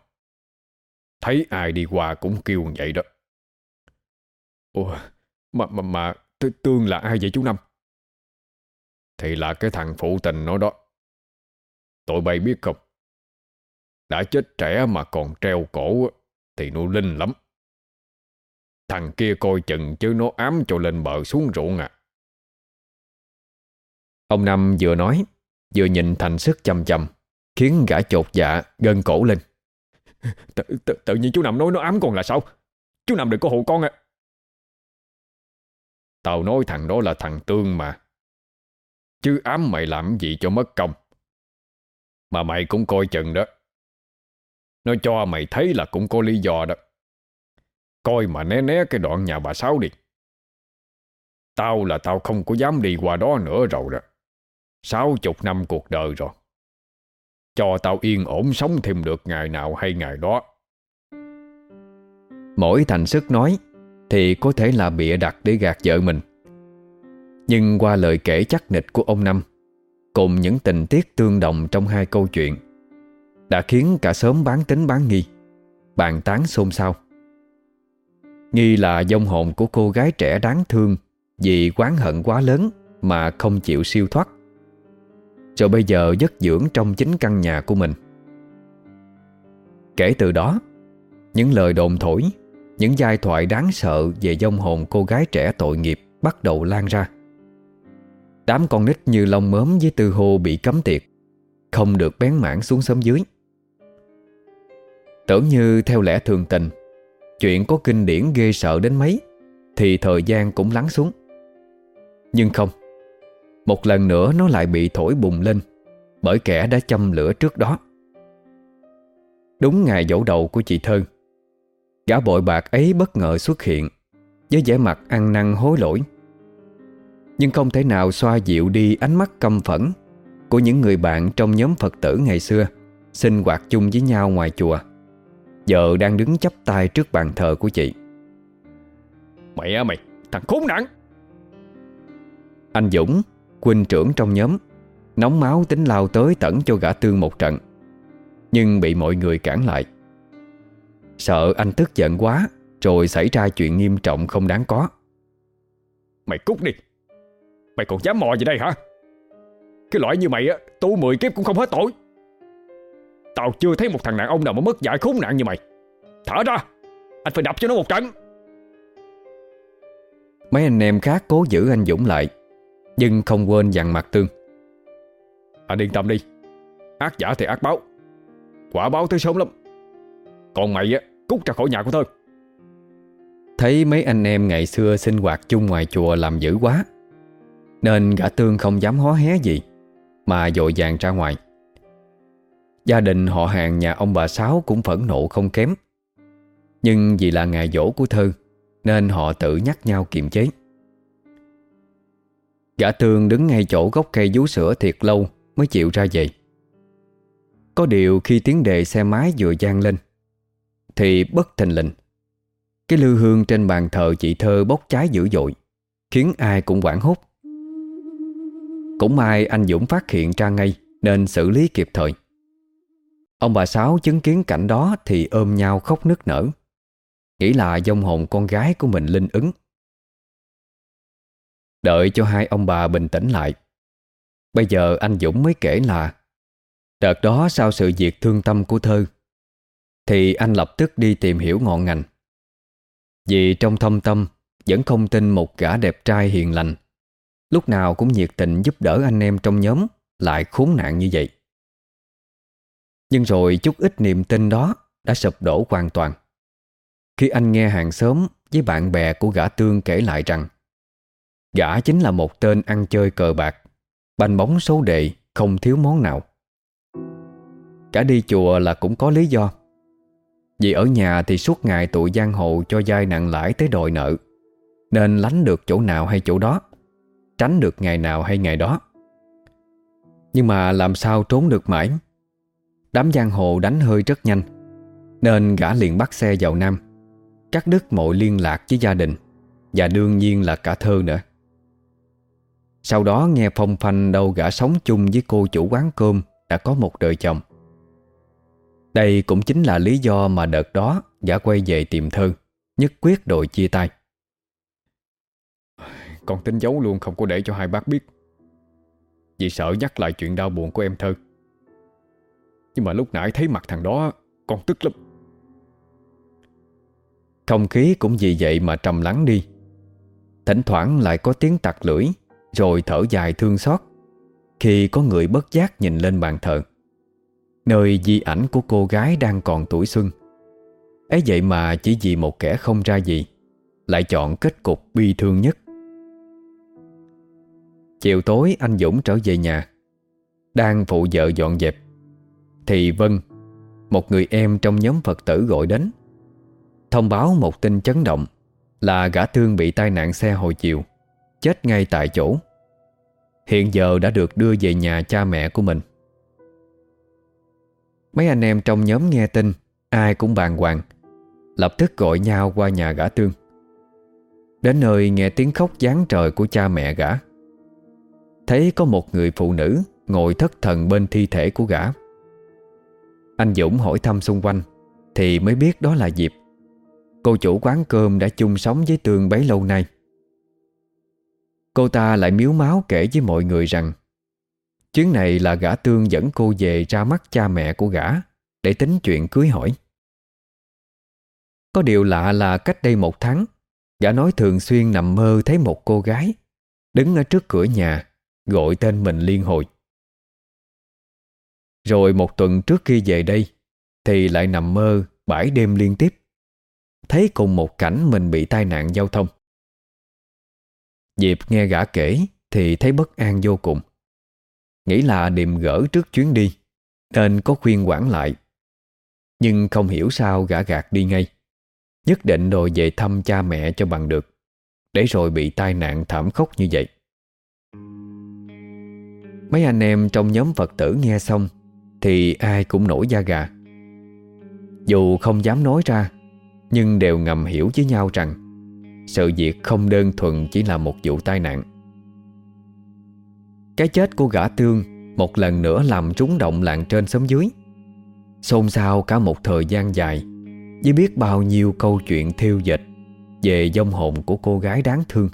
Thấy ai đi qua cũng kêu vậy đó. Ủa Mà mà mà Tương là ai vậy chú Năm? Thì là cái thằng phụ tình nó đó. Tụi bay biết không? Đã chết trẻ mà còn treo cổ Thì nó linh lắm. Thằng kia coi chừng chứ nó ám cho lên bờ xuống ruộng à. Ông Năm vừa nói Vừa nhìn thành sức chầm chầm Khiến gã chột dạ gân cổ lên. Tự, tự, tự nhiên chú Năm nói nó ám còn là sao? Chú Năm đừng có hộ con à. Tao nói thằng đó là thằng Tương mà. Chứ ám mày làm gì cho mất công. Mà mày cũng coi chừng đó. Nó cho mày thấy là cũng có lý do đó. Coi mà né né cái đoạn nhà bà Sáu đi. Tao là tao không có dám đi qua đó nữa rồi đó. Sáu chục năm cuộc đời rồi. Cho tao yên ổn sống thêm được ngày nào hay ngày đó. Mỗi thành sức nói thì có thể là bịa đặt để gạt vợ mình. Nhưng qua lời kể chắc nịch của ông Năm, Cùng những tình tiết tương đồng trong hai câu chuyện, Đã khiến cả sớm bán tính bán nghi, Bàn tán xôn xao. Nghi là dông hồn của cô gái trẻ đáng thương Vì quán hận quá lớn Mà không chịu siêu thoát. Rồi bây giờ giấc dưỡng trong chính căn nhà của mình. Kể từ đó, Những lời đồn thổi những giai thoại đáng sợ Về dông hồn cô gái trẻ tội nghiệp Bắt đầu lan ra. Đám con nít như lông mớm với tư hô bị cấm tiệt, Không được bén mảng xuống sớm dưới. Tưởng như theo lẽ thường tình, Chuyện có kinh điển ghê sợ đến mấy Thì thời gian cũng lắng xuống. Nhưng không, một lần nữa nó lại bị thổi bùng lên Bởi kẻ đã châm lửa trước đó. Đúng ngày dỗ đầu của chị Thơn Gã bội bạc ấy bất ngờ xuất hiện Với vẻ mặt ăn năn hối lỗi. Nhưng không thể nào xoa dịu đi ánh mắt căm phẫn Của những người bạn trong nhóm Phật tử ngày xưa Sinh hoạt chung với nhau ngoài chùa. Giờ đang đứng chấp tay trước bàn thờ của chị. Mẹ mày, thằng khốn nạn! Anh Dũng Huynh trưởng trong nhóm Nóng máu tính lao tới tẩn cho gã tương một trận Nhưng bị mọi người cản lại Sợ anh tức giận quá Rồi xảy ra chuyện nghiêm trọng không đáng có. Mày cút đi. Mày còn dám mò gì đây hả? Cái loại như mày á Tu mười kiếp cũng không hết tội. Tao chưa thấy một thằng đàn ông nào mà mất dạy khốn nạn như mày. Thở ra Anh phải đập cho nó một trận. Mấy anh em khác cố giữ anh Dũng lại nhưng không quên dặn mặt Tương. Anh yên tâm đi. Ác giả thì ác báo. Quả báo tới sớm lắm còn mày á, cút ra khỏi nhà của tôi Thấy mấy anh em ngày xưa sinh hoạt chung ngoài chùa làm dữ quá, Nên gã Tương không dám hó hé gì, Mà dội vàng ra ngoài. Gia đình họ hàng nhà ông bà Sáu cũng phẫn nộ không kém. Nhưng vì là ngày dỗ của Thư Nên họ tự nhắc nhau kiềm chế. Gã tương đứng ngay chỗ gốc cây vú sữa thiệt lâu Mới chịu ra vậy Có điều khi tiếng đề xe máy vừa gian lên thì bất thình lình. Cái lư hương trên bàn thờ chị Thơ bốc cháy dữ dội, Khiến ai cũng quảng hốt. Cũng may anh Dũng phát hiện ra ngay, Nên xử lý kịp thời. Ông bà Sáu chứng kiến cảnh đó Thì ôm nhau khóc nức nở. Nghĩ là dông hồn con gái của mình linh ứng. Đợi cho hai ông bà bình tĩnh lại. Bây giờ anh Dũng mới kể là, Đợt đó sau sự việc thương tâm của Thơ thì anh lập tức đi tìm hiểu ngọn ngành. Vì trong thâm tâm, Vẫn không tin một gã đẹp trai hiền lành. Lúc nào cũng nhiệt tình giúp đỡ anh em trong nhóm, Lại khốn nạn như vậy. Nhưng rồi chút ít niềm tin đó Đã sụp đổ hoàn toàn. Khi anh nghe hàng xóm Với bạn bè của gã Tương kể lại rằng, Gã chính là một tên ăn chơi cờ bạc, Banh bóng số đề, Không thiếu món nào. Cả đi chùa là cũng có lý do. Vì ở nhà thì suốt ngày tụi giang hồ cho dai nặng lãi tới đòi nợ. Nên lánh được chỗ nào hay chỗ đó, Tránh được ngày nào hay ngày đó. Nhưng mà làm sao trốn được mãi? Đám giang hồ đánh hơi rất nhanh, Nên gã liền bắt xe vào Nam, Cắt đứt mọi liên lạc với gia đình Và đương nhiên là cả thơ nữa. Sau đó nghe phong phanh đâu gã sống chung với cô chủ quán cơm Đã có một đời chồng. Đây cũng chính là lý do mà đợt đó Gã quay về tìm thơ, Nhất quyết đòi chia tay. Con tính giấu luôn không có để cho hai bác biết. Vì sợ nhắc lại chuyện đau buồn của em thơ. Nhưng mà lúc nãy thấy mặt thằng đó, Con tức lắm. Không khí cũng vì vậy mà trầm lắng đi. Thỉnh thoảng lại có tiếng tặc lưỡi, rồi thở dài thương xót. Khi có người bất giác nhìn lên bàn thờ Nơi di ảnh của cô gái đang còn tuổi xuân. Ấy vậy mà chỉ vì một kẻ không ra gì, Lại chọn kết cục bi thương nhất. Chiều tối anh Dũng trở về nhà, Đang phụ vợ dọn dẹp, Thì Vân, Một người em trong nhóm Phật tử gọi đến, Thông báo một tin chấn động Là gã thương bị tai nạn xe hồi chiều, Chết ngay tại chỗ. Hiện giờ đã được đưa về nhà cha mẹ của mình. Mấy anh em trong nhóm nghe tin, Ai cũng bàng hoàng. Lập tức gọi nhau qua nhà gã tương. Đến nơi nghe tiếng khóc giáng trời của cha mẹ gã. Thấy có một người phụ nữ Ngồi thất thần bên thi thể của gã. Anh Dũng hỏi thăm xung quanh, Thì mới biết đó là Diệp. Cô chủ quán cơm đã chung sống với Tương bấy lâu nay. Cô ta lại miếu máu kể với mọi người rằng Chuyến này là gã tương dẫn cô về ra mắt cha mẹ của gã, Để tính chuyện cưới hỏi. Có điều lạ là cách đây một tháng, Gã nói thường xuyên nằm mơ thấy một cô gái Đứng ở trước cửa nhà, Gọi tên mình liên hồi. Rồi một tuần trước khi về đây, Thì lại nằm mơ bãi đêm liên tiếp, Thấy cùng một cảnh mình bị tai nạn giao thông. Diệp nghe gã kể, thì thấy bất an vô cùng. Nghĩ là điềm gỡ trước chuyến đi, nên có khuyên quản lại. Nhưng không hiểu sao gã gạt đi ngay. Nhất định đòi về thăm cha mẹ cho bằng được, để rồi bị tai nạn thảm khốc như vậy. Mấy anh em trong nhóm Phật tử nghe xong thì ai cũng nổi da gà. Dù không dám nói ra, nhưng đều ngầm hiểu với nhau rằng sự việc không đơn thuần chỉ là một vụ tai nạn cái chết của gã tương Một lần nữa làm trúng động làng trên xóm dưới. Xôn xao cả một thời gian dài Với biết bao nhiêu câu chuyện thiêu dịch Về dông hồn của cô gái đáng thương.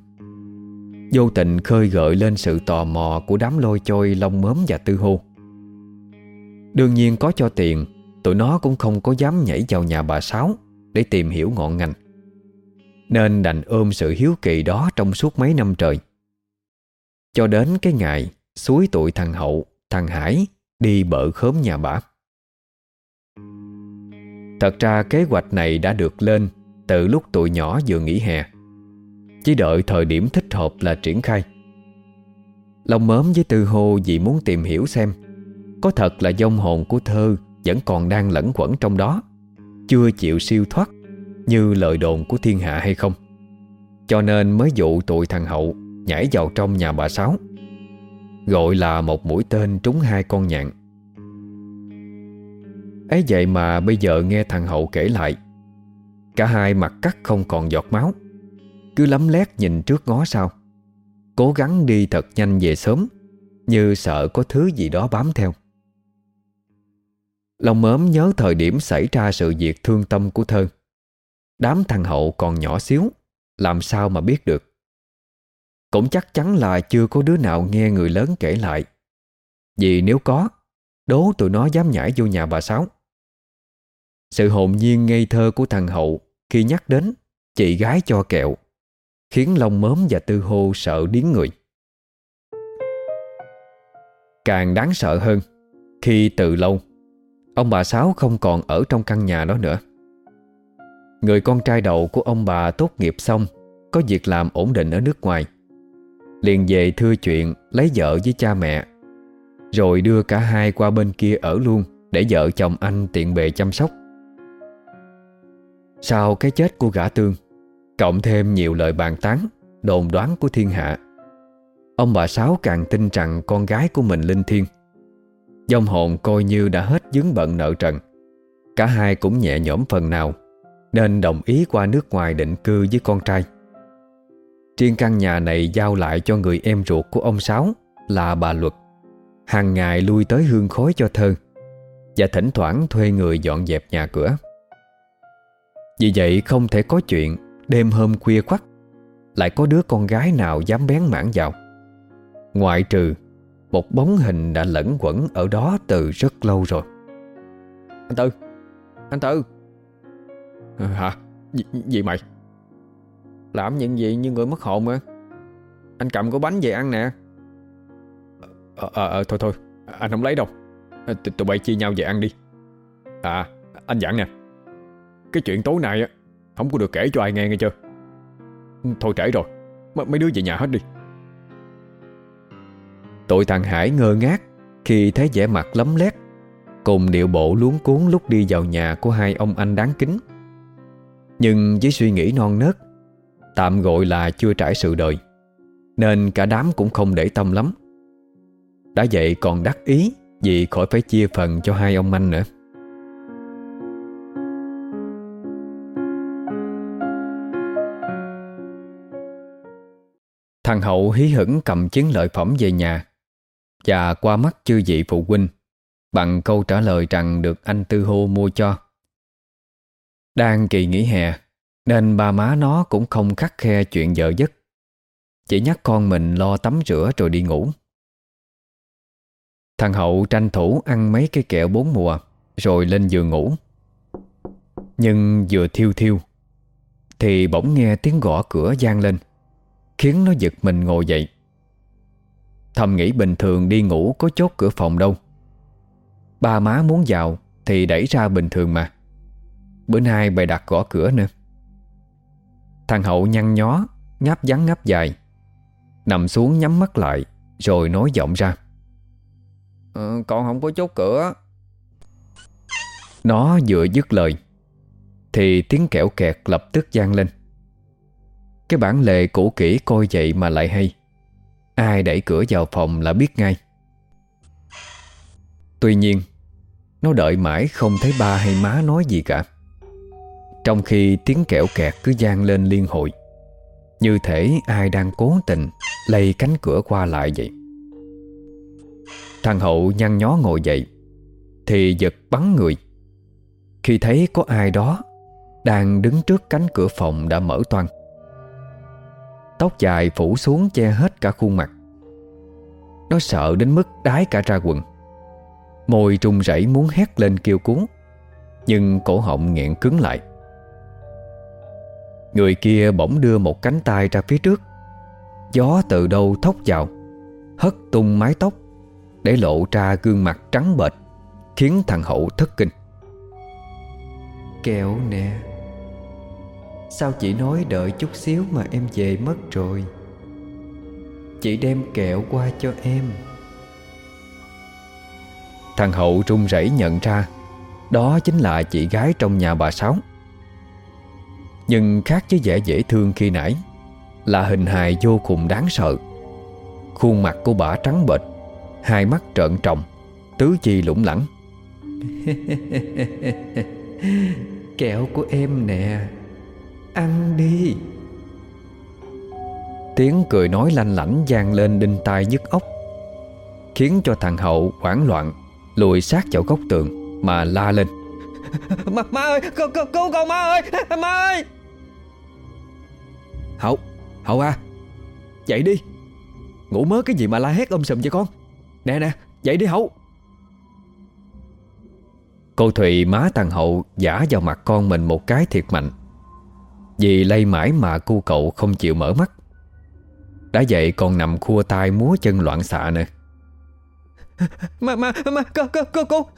Vô tình khơi gợi lên sự tò mò Của đám lôi trôi lông mớm và tư hô. Đương nhiên có cho tiền, Tụi nó cũng không có dám nhảy vào nhà bà Sáu Để tìm hiểu ngọn ngành. Nên đành ôm sự hiếu kỳ đó trong suốt mấy năm trời. Cho đến cái ngày Suối tụi thằng Hậu, thằng Hải Đi bợ khóm nhà bà Thật ra kế hoạch này đã được lên Từ lúc tụi nhỏ vừa nghỉ hè Chỉ đợi thời điểm thích hợp là triển khai. Long mớm với Tư Hô vì muốn tìm hiểu xem Có thật là dông hồn của thơ Vẫn còn đang lẫn quẩn trong đó Chưa chịu siêu thoát như lời đồn của thiên hạ hay không. Cho nên mới dụ tụi thằng Hậu Nhảy vào trong nhà bà Sáu. Gọi là một mũi tên trúng hai con nhạn. Ấy vậy mà bây giờ nghe thằng Hậu kể lại, Cả hai mặt cắt không còn giọt máu. Cứ lấm lét nhìn trước ngó sau, Cố gắng đi thật nhanh về sớm, Như sợ có thứ gì đó bám theo. Lòng mớm nhớ thời điểm xảy ra sự việc thương tâm của thơ. Đám thằng Hậu còn nhỏ xíu, Làm sao mà biết được. Cũng chắc chắn là chưa có đứa nào nghe người lớn kể lại. Vì nếu có, Đố tụi nó dám nhảy vô nhà bà Sáu. Sự hồn nhiên ngây thơ của thằng Hậu Khi nhắc đến Chị gái cho kẹo, Khiến lòng mớm và tư hô sợ điếng người. Càng đáng sợ hơn, Khi từ lâu, Ông bà Sáu không còn ở trong căn nhà đó nữa. Người con trai đầu của ông bà tốt nghiệp xong, Có việc làm ổn định ở nước ngoài. Liền về thưa chuyện, Lấy vợ với cha mẹ. Rồi đưa cả hai qua bên kia ở luôn, Để vợ chồng anh tiện bề chăm sóc. Sau cái chết của gã tương, Cộng thêm nhiều lời bàn tán, Đồn đoán của thiên hạ, Ông bà Sáu càng tin rằng con gái của mình linh thiêng. Dông hồn coi như đã hết dướng bận nợ trần, Cả hai cũng nhẹ nhõm phần nào, Nên đồng ý qua nước ngoài định cư với con trai. Riêng căn nhà này giao lại cho người em ruột của ông Sáu Là bà Luật. Hàng ngày lui tới hương khói cho thơ Và thỉnh thoảng thuê người dọn dẹp nhà cửa. Vì vậy không thể có chuyện Đêm hôm khuya khoắt Lại có đứa con gái nào dám bén mảng vào. Ngoại trừ Một bóng hình đã lẫn quẩn Ở đó từ rất lâu rồi. Anh Tư Anh Tư. À, Hả? Gì, gì mày? Làm những gì như người mất hồn á Anh cầm có bánh về ăn nè. Ờ à, à, thôi thôi. Anh không lấy đâu. Ờ, tụi bay chia nhau về ăn đi. À anh dặn nè. Cái chuyện tối nay á Không có được kể cho ai nghe nghe chưa? Thôi trễ rồi. M Mấy đứa về nhà hết đi. Tụi thằng Hải ngơ ngác Khi thấy vẻ mặt lấm lét Cùng điệu bộ luống cuốn lúc đi vào nhà Của hai ông anh đáng kính. Nhưng với suy nghĩ non nớt Tạm gọi là chưa trải sự đời, Nên cả đám cũng không để tâm lắm. Đã vậy còn đắc ý Vì khỏi phải chia phần cho hai ông anh nữa. Thằng Hậu hí hửng cầm chiến lợi phẩm về nhà Và qua mắt chư vị phụ huynh Bằng câu trả lời rằng được anh Tư Hô mua cho. Đang kỳ nghỉ hè nên ba má nó cũng không khắc khe chuyện vợ giấc Chỉ nhắc con mình lo tắm rửa rồi đi ngủ. Thằng Hậu tranh thủ ăn mấy cái kẹo bốn mùa, Rồi lên giường ngủ. Nhưng vừa thiêu thiêu, Thì bỗng nghe tiếng gõ cửa gian lên, Khiến nó giật mình ngồi dậy. Thầm nghĩ bình thường đi ngủ có chốt cửa phòng đâu. Ba má muốn vào Thì đẩy ra bình thường mà. Bữa nay bày đặt gõ cửa nữa. Thằng Hậu nhăn nhó Ngáp vắng ngáp dài. Nằm xuống nhắm mắt lại Rồi nói giọng ra. Ờ, Con không có chốt cửa. Nó vừa dứt lời Thì tiếng kẹo kẹt lập tức gian lên. Cái bản lề cũ kỹ coi vậy mà lại hay. Ai đẩy cửa vào phòng là biết ngay. Tuy nhiên Nó đợi mãi không thấy ba hay má nói gì cả trong khi tiếng kẹo kẹt cứ gian lên liên hồi, Như thể ai đang cố tình Lây cánh cửa qua lại vậy. Thằng Hậu nhăn nhó ngồi dậy, Thì giật bắn người. Khi thấy có ai đó Đang đứng trước cánh cửa phòng đã mở toan Tóc dài phủ xuống che hết cả khuôn mặt. Nó sợ đến mức đái cả ra quần. Môi trung rẩy muốn hét lên kêu cuốn Nhưng cổ họng nghẹn cứng lại. Người kia bỗng đưa một cánh tay ra phía trước. Gió từ đâu thốc vào Hất tung mái tóc Để lộ ra gương mặt trắng bệch Khiến thằng Hậu thất kinh. Kẹo nè Sao chị nói đợi chút xíu mà em về mất rồi? Chị đem kẹo qua cho em. Thằng Hậu run rẩy nhận ra Đó chính là chị gái trong nhà bà Sáu nhưng khác với vẻ dễ thương khi nãy, Là hình hài vô cùng đáng sợ. Khuôn mặt của bà trắng bệch, Hai mắt trợn tròng, Tứ chi lủng lẳng. Kẹo của em nè, Ăn đi. Tiếng cười nói lanh lảnh vang lên đinh tai nhức óc, Khiến cho thằng Hậu hoảng loạn, Lùi sát vào góc tường Mà la lên. Ma, ma ơi cứu, cứu, cứu con ma ơi Ma ơi. Hậu Hậu à Dậy đi. Ngủ mớ cái gì mà la hét ôm sùm cho con? Nè nè Dậy đi Hậu. Cô Thùy má thằng Hậu giả vào mặt con mình một cái thiệt mạnh. Vì lây mãi mà cu cậu không chịu mở mắt. Đã vậy còn nằm khua tay múa chân loạn xạ nè Má, má, má, cô, cô, cô, cô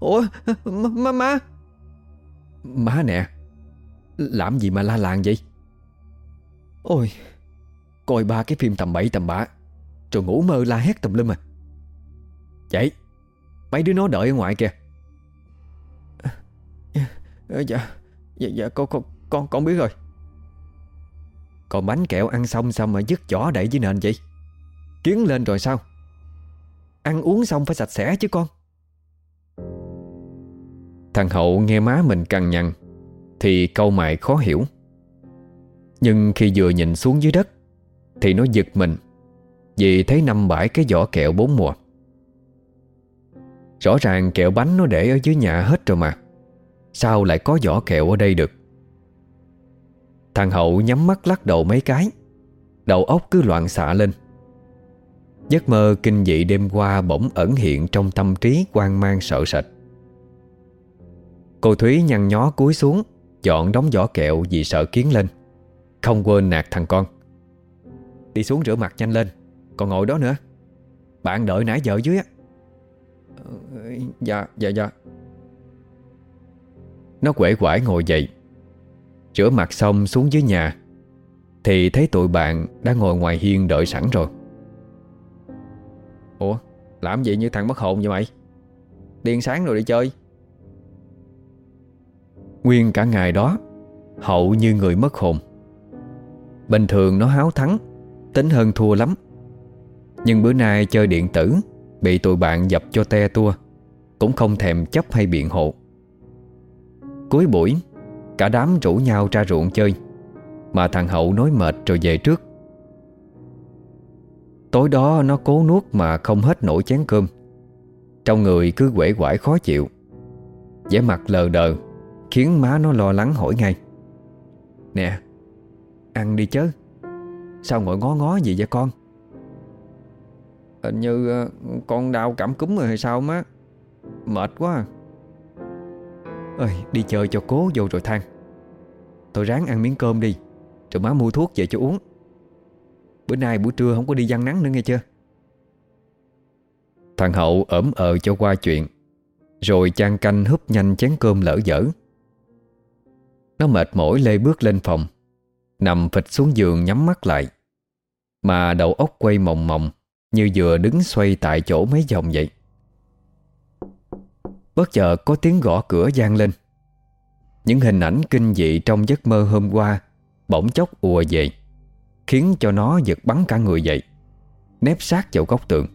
Ủa, má, má Má nè Làm gì mà la làng vậy? Ôi. Coi ba cái phim tầm bậy tầm bạ Rồi ngủ mơ la hét tầm lum à. Vậy Mấy đứa nó đợi ở ngoài kìa. Dạ Dạ Dạ, dạ con, con, con, con biết rồi. Còn bánh kẹo ăn xong sao mà dứt vỏ đẩy dưới nền vậy? Kiến lên rồi sao Ăn uống xong phải sạch sẽ chứ con. Thằng Hậu nghe má mình cằn nhằn, Thì câu mày khó hiểu. Nhưng khi vừa nhìn xuống dưới đất, Thì nó giật mình Vì thấy năm bãi cái vỏ kẹo bốn mùa. Rõ ràng kẹo bánh nó để ở dưới nhà hết rồi mà, Sao lại có vỏ kẹo ở đây được? Thằng Hậu nhắm mắt lắc đầu mấy cái, Đầu óc cứ loạn xạ lên. Giấc mơ kinh dị đêm qua bỗng ẩn hiện trong tâm trí quan mang sợ sệt. Cô Thúy nhăn nhó cúi xuống, Chọn đóng vỏ kẹo vì sợ kiến lên. Không quên nạt thằng con. Đi xuống rửa mặt nhanh lên, Còn ngồi đó nữa. Bạn đợi nãy giờ dưới á. Dạ dạ dạ. Nó quể quải ngồi dậy. Rửa mặt xong xuống dưới nhà, Thì thấy tụi bạn đã ngồi ngoài hiên đợi sẵn rồi. Ủa, làm gì như thằng mất hồn vậy mày? Điên sáng rồi đi chơi. Nguyên cả ngày đó, Hậu như người mất hồn. Bình thường nó háo thắng, Tính hơn thua lắm. Nhưng bữa nay chơi điện tử, Bị tụi bạn dập cho te tua, Cũng không thèm chấp hay biện hộ. Cuối buổi, Cả đám rủ nhau ra ruộng chơi, Mà thằng Hậu nói mệt rồi về trước. Tối đó nó cố nuốt mà không hết nổi chén cơm. Trong người cứ quể quải khó chịu. Vẻ mặt lờ đờ, Khiến má nó lo lắng hỏi ngay. Nè, Ăn đi chứ Sao ngồi ngó ngó gì vậy con? Hình như ờ, con đau cảm cúm rồi hay sao má? Mệt quá à. Ơi đi chơi cho cố vô rồi than. Tôi ráng ăn miếng cơm đi, Rồi má mua thuốc về cho uống. Bữa nay buổi trưa không có đi văn nắng nữa nghe chưa? Thằng Hậu ẩm ờ cho qua chuyện, Rồi chan canh húp nhanh chén cơm lỡ dở. Nó mệt mỏi lê bước lên phòng, Nằm phịch xuống giường nhắm mắt lại, Mà đầu óc quay mòng mòng Như vừa đứng xoay tại chỗ mấy vòng vậy. Bất chợt có tiếng gõ cửa gian lên. Những hình ảnh kinh dị trong giấc mơ hôm qua Bỗng chốc ùa về. Khiến cho nó giật bắn cả người dậy. Nép sát vào góc tường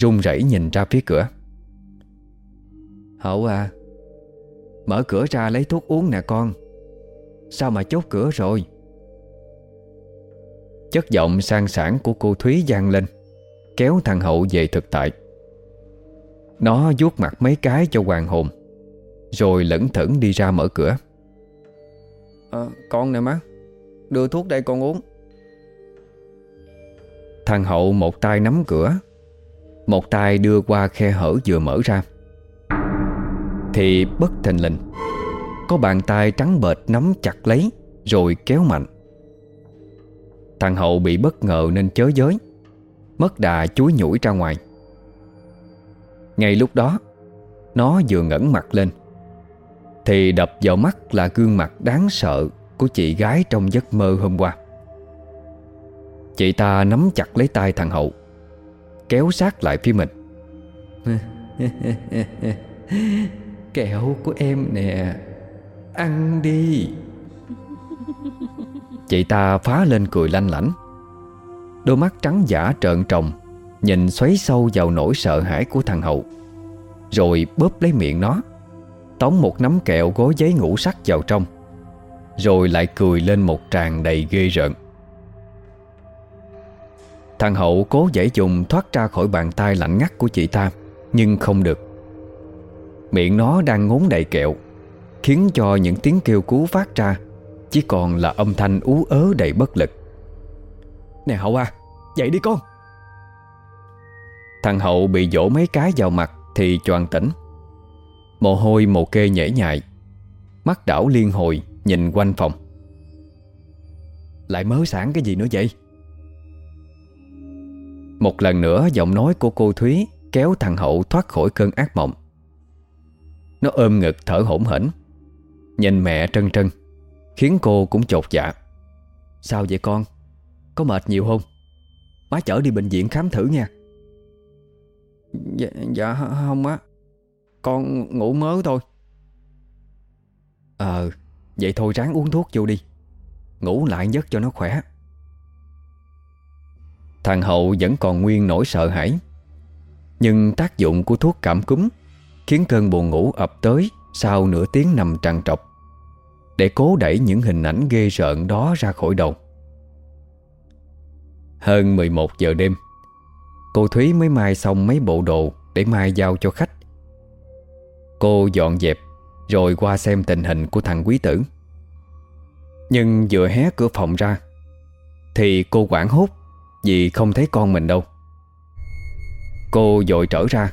run rẩy nhìn ra phía cửa. Hậu à Mở cửa ra lấy thuốc uống nè con. Sao mà chốt cửa rồi? Chất giọng sang sản của cô Thúy gian lên Kéo thằng Hậu về thực tại. Nó vuốt mặt mấy cái cho hoàng hồn Rồi lẩn thẩn đi ra mở cửa. À, Con nè má Đưa thuốc đây con uống. Thằng Hậu một tay nắm cửa, Một tay đưa qua khe hở vừa mở ra. Thì bất thình lình, Có bàn tay trắng bệt nắm chặt lấy Rồi kéo mạnh. Thằng Hậu bị bất ngờ nên chớ giới, Mất đà chuối nhủi ra ngoài. Ngay lúc đó, Nó vừa ngẩng mặt lên, Thì đập vào mắt là gương mặt đáng sợ Của chị gái trong giấc mơ hôm qua. Chị ta nắm chặt lấy tay thằng Hậu, Kéo sát lại phía mình. Kẹo của em nè, Ăn đi. Chị ta phá lên cười lanh lảnh. Đôi mắt trắng giả trợn trồng Nhìn xoáy sâu vào nỗi sợ hãi của thằng Hậu, Rồi bóp lấy miệng nó Tống một nắm kẹo gói giấy ngủ sắc vào trong, Rồi lại cười lên một tràng đầy ghê rợn. Thằng Hậu cố dãy dùng thoát ra khỏi bàn tay lạnh ngắt của chị ta Nhưng không được. Miệng nó đang ngốn đầy kẹo Khiến cho những tiếng kêu cứu phát ra Chỉ còn là âm thanh ú ớ đầy bất lực. Nè Hậu à Dậy đi con. Thằng Hậu bị dỗ mấy cái vào mặt Thì choàng tỉnh. Mồ hôi mồ kê nhễ nhại Mắt đảo liên hồi Nhìn quanh phòng. Lại mới sáng cái gì nữa vậy một lần nữa giọng nói của cô Thúy Kéo thằng Hậu thoát khỏi cơn ác mộng. Nó ôm ngực thở hổn hển. Nhìn mẹ trân trân Khiến cô cũng chột dạ. Sao vậy con? Có mệt nhiều không? Má chở đi bệnh viện khám thử nha. Dạ, dạ không á. Con ngủ mớ thôi. Ờ Vậy thôi ráng uống thuốc vô đi. Ngủ lại giấc cho nó khỏe. Thằng Hậu vẫn còn nguyên nỗi sợ hãi. Nhưng tác dụng của thuốc cảm cúm Khiến cơn buồn ngủ ập tới Sau nửa tiếng nằm trằn trọc, Để cố đẩy những hình ảnh ghê rợn đó ra khỏi đầu. Hơn 11 giờ đêm, Cô Thúy mới mai xong mấy bộ đồ Để mai giao cho khách. Cô dọn dẹp Rồi qua xem tình hình của thằng quý tử. Nhưng vừa hé cửa phòng ra Thì cô quảng hốt. Vì không thấy con mình đâu. Cô dội trở ra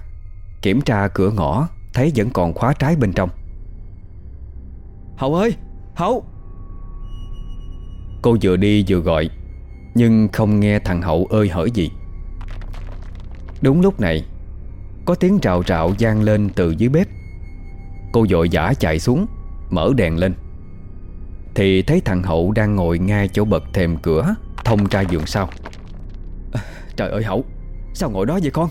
Kiểm tra cửa ngõ Thấy vẫn còn khóa trái bên trong. Hậu ơi Hậu! Cô vừa đi vừa gọi Nhưng không nghe thằng Hậu ơi hỡi gì. Đúng lúc này Có tiếng rào rạo gian lên từ dưới bếp. Cô dội dã chạy xuống Mở đèn lên. Thì thấy thằng Hậu đang ngồi ngay chỗ bật thềm cửa Thông ra giường sau Trời ơi, Hậu. Sao ngồi đó vậy con?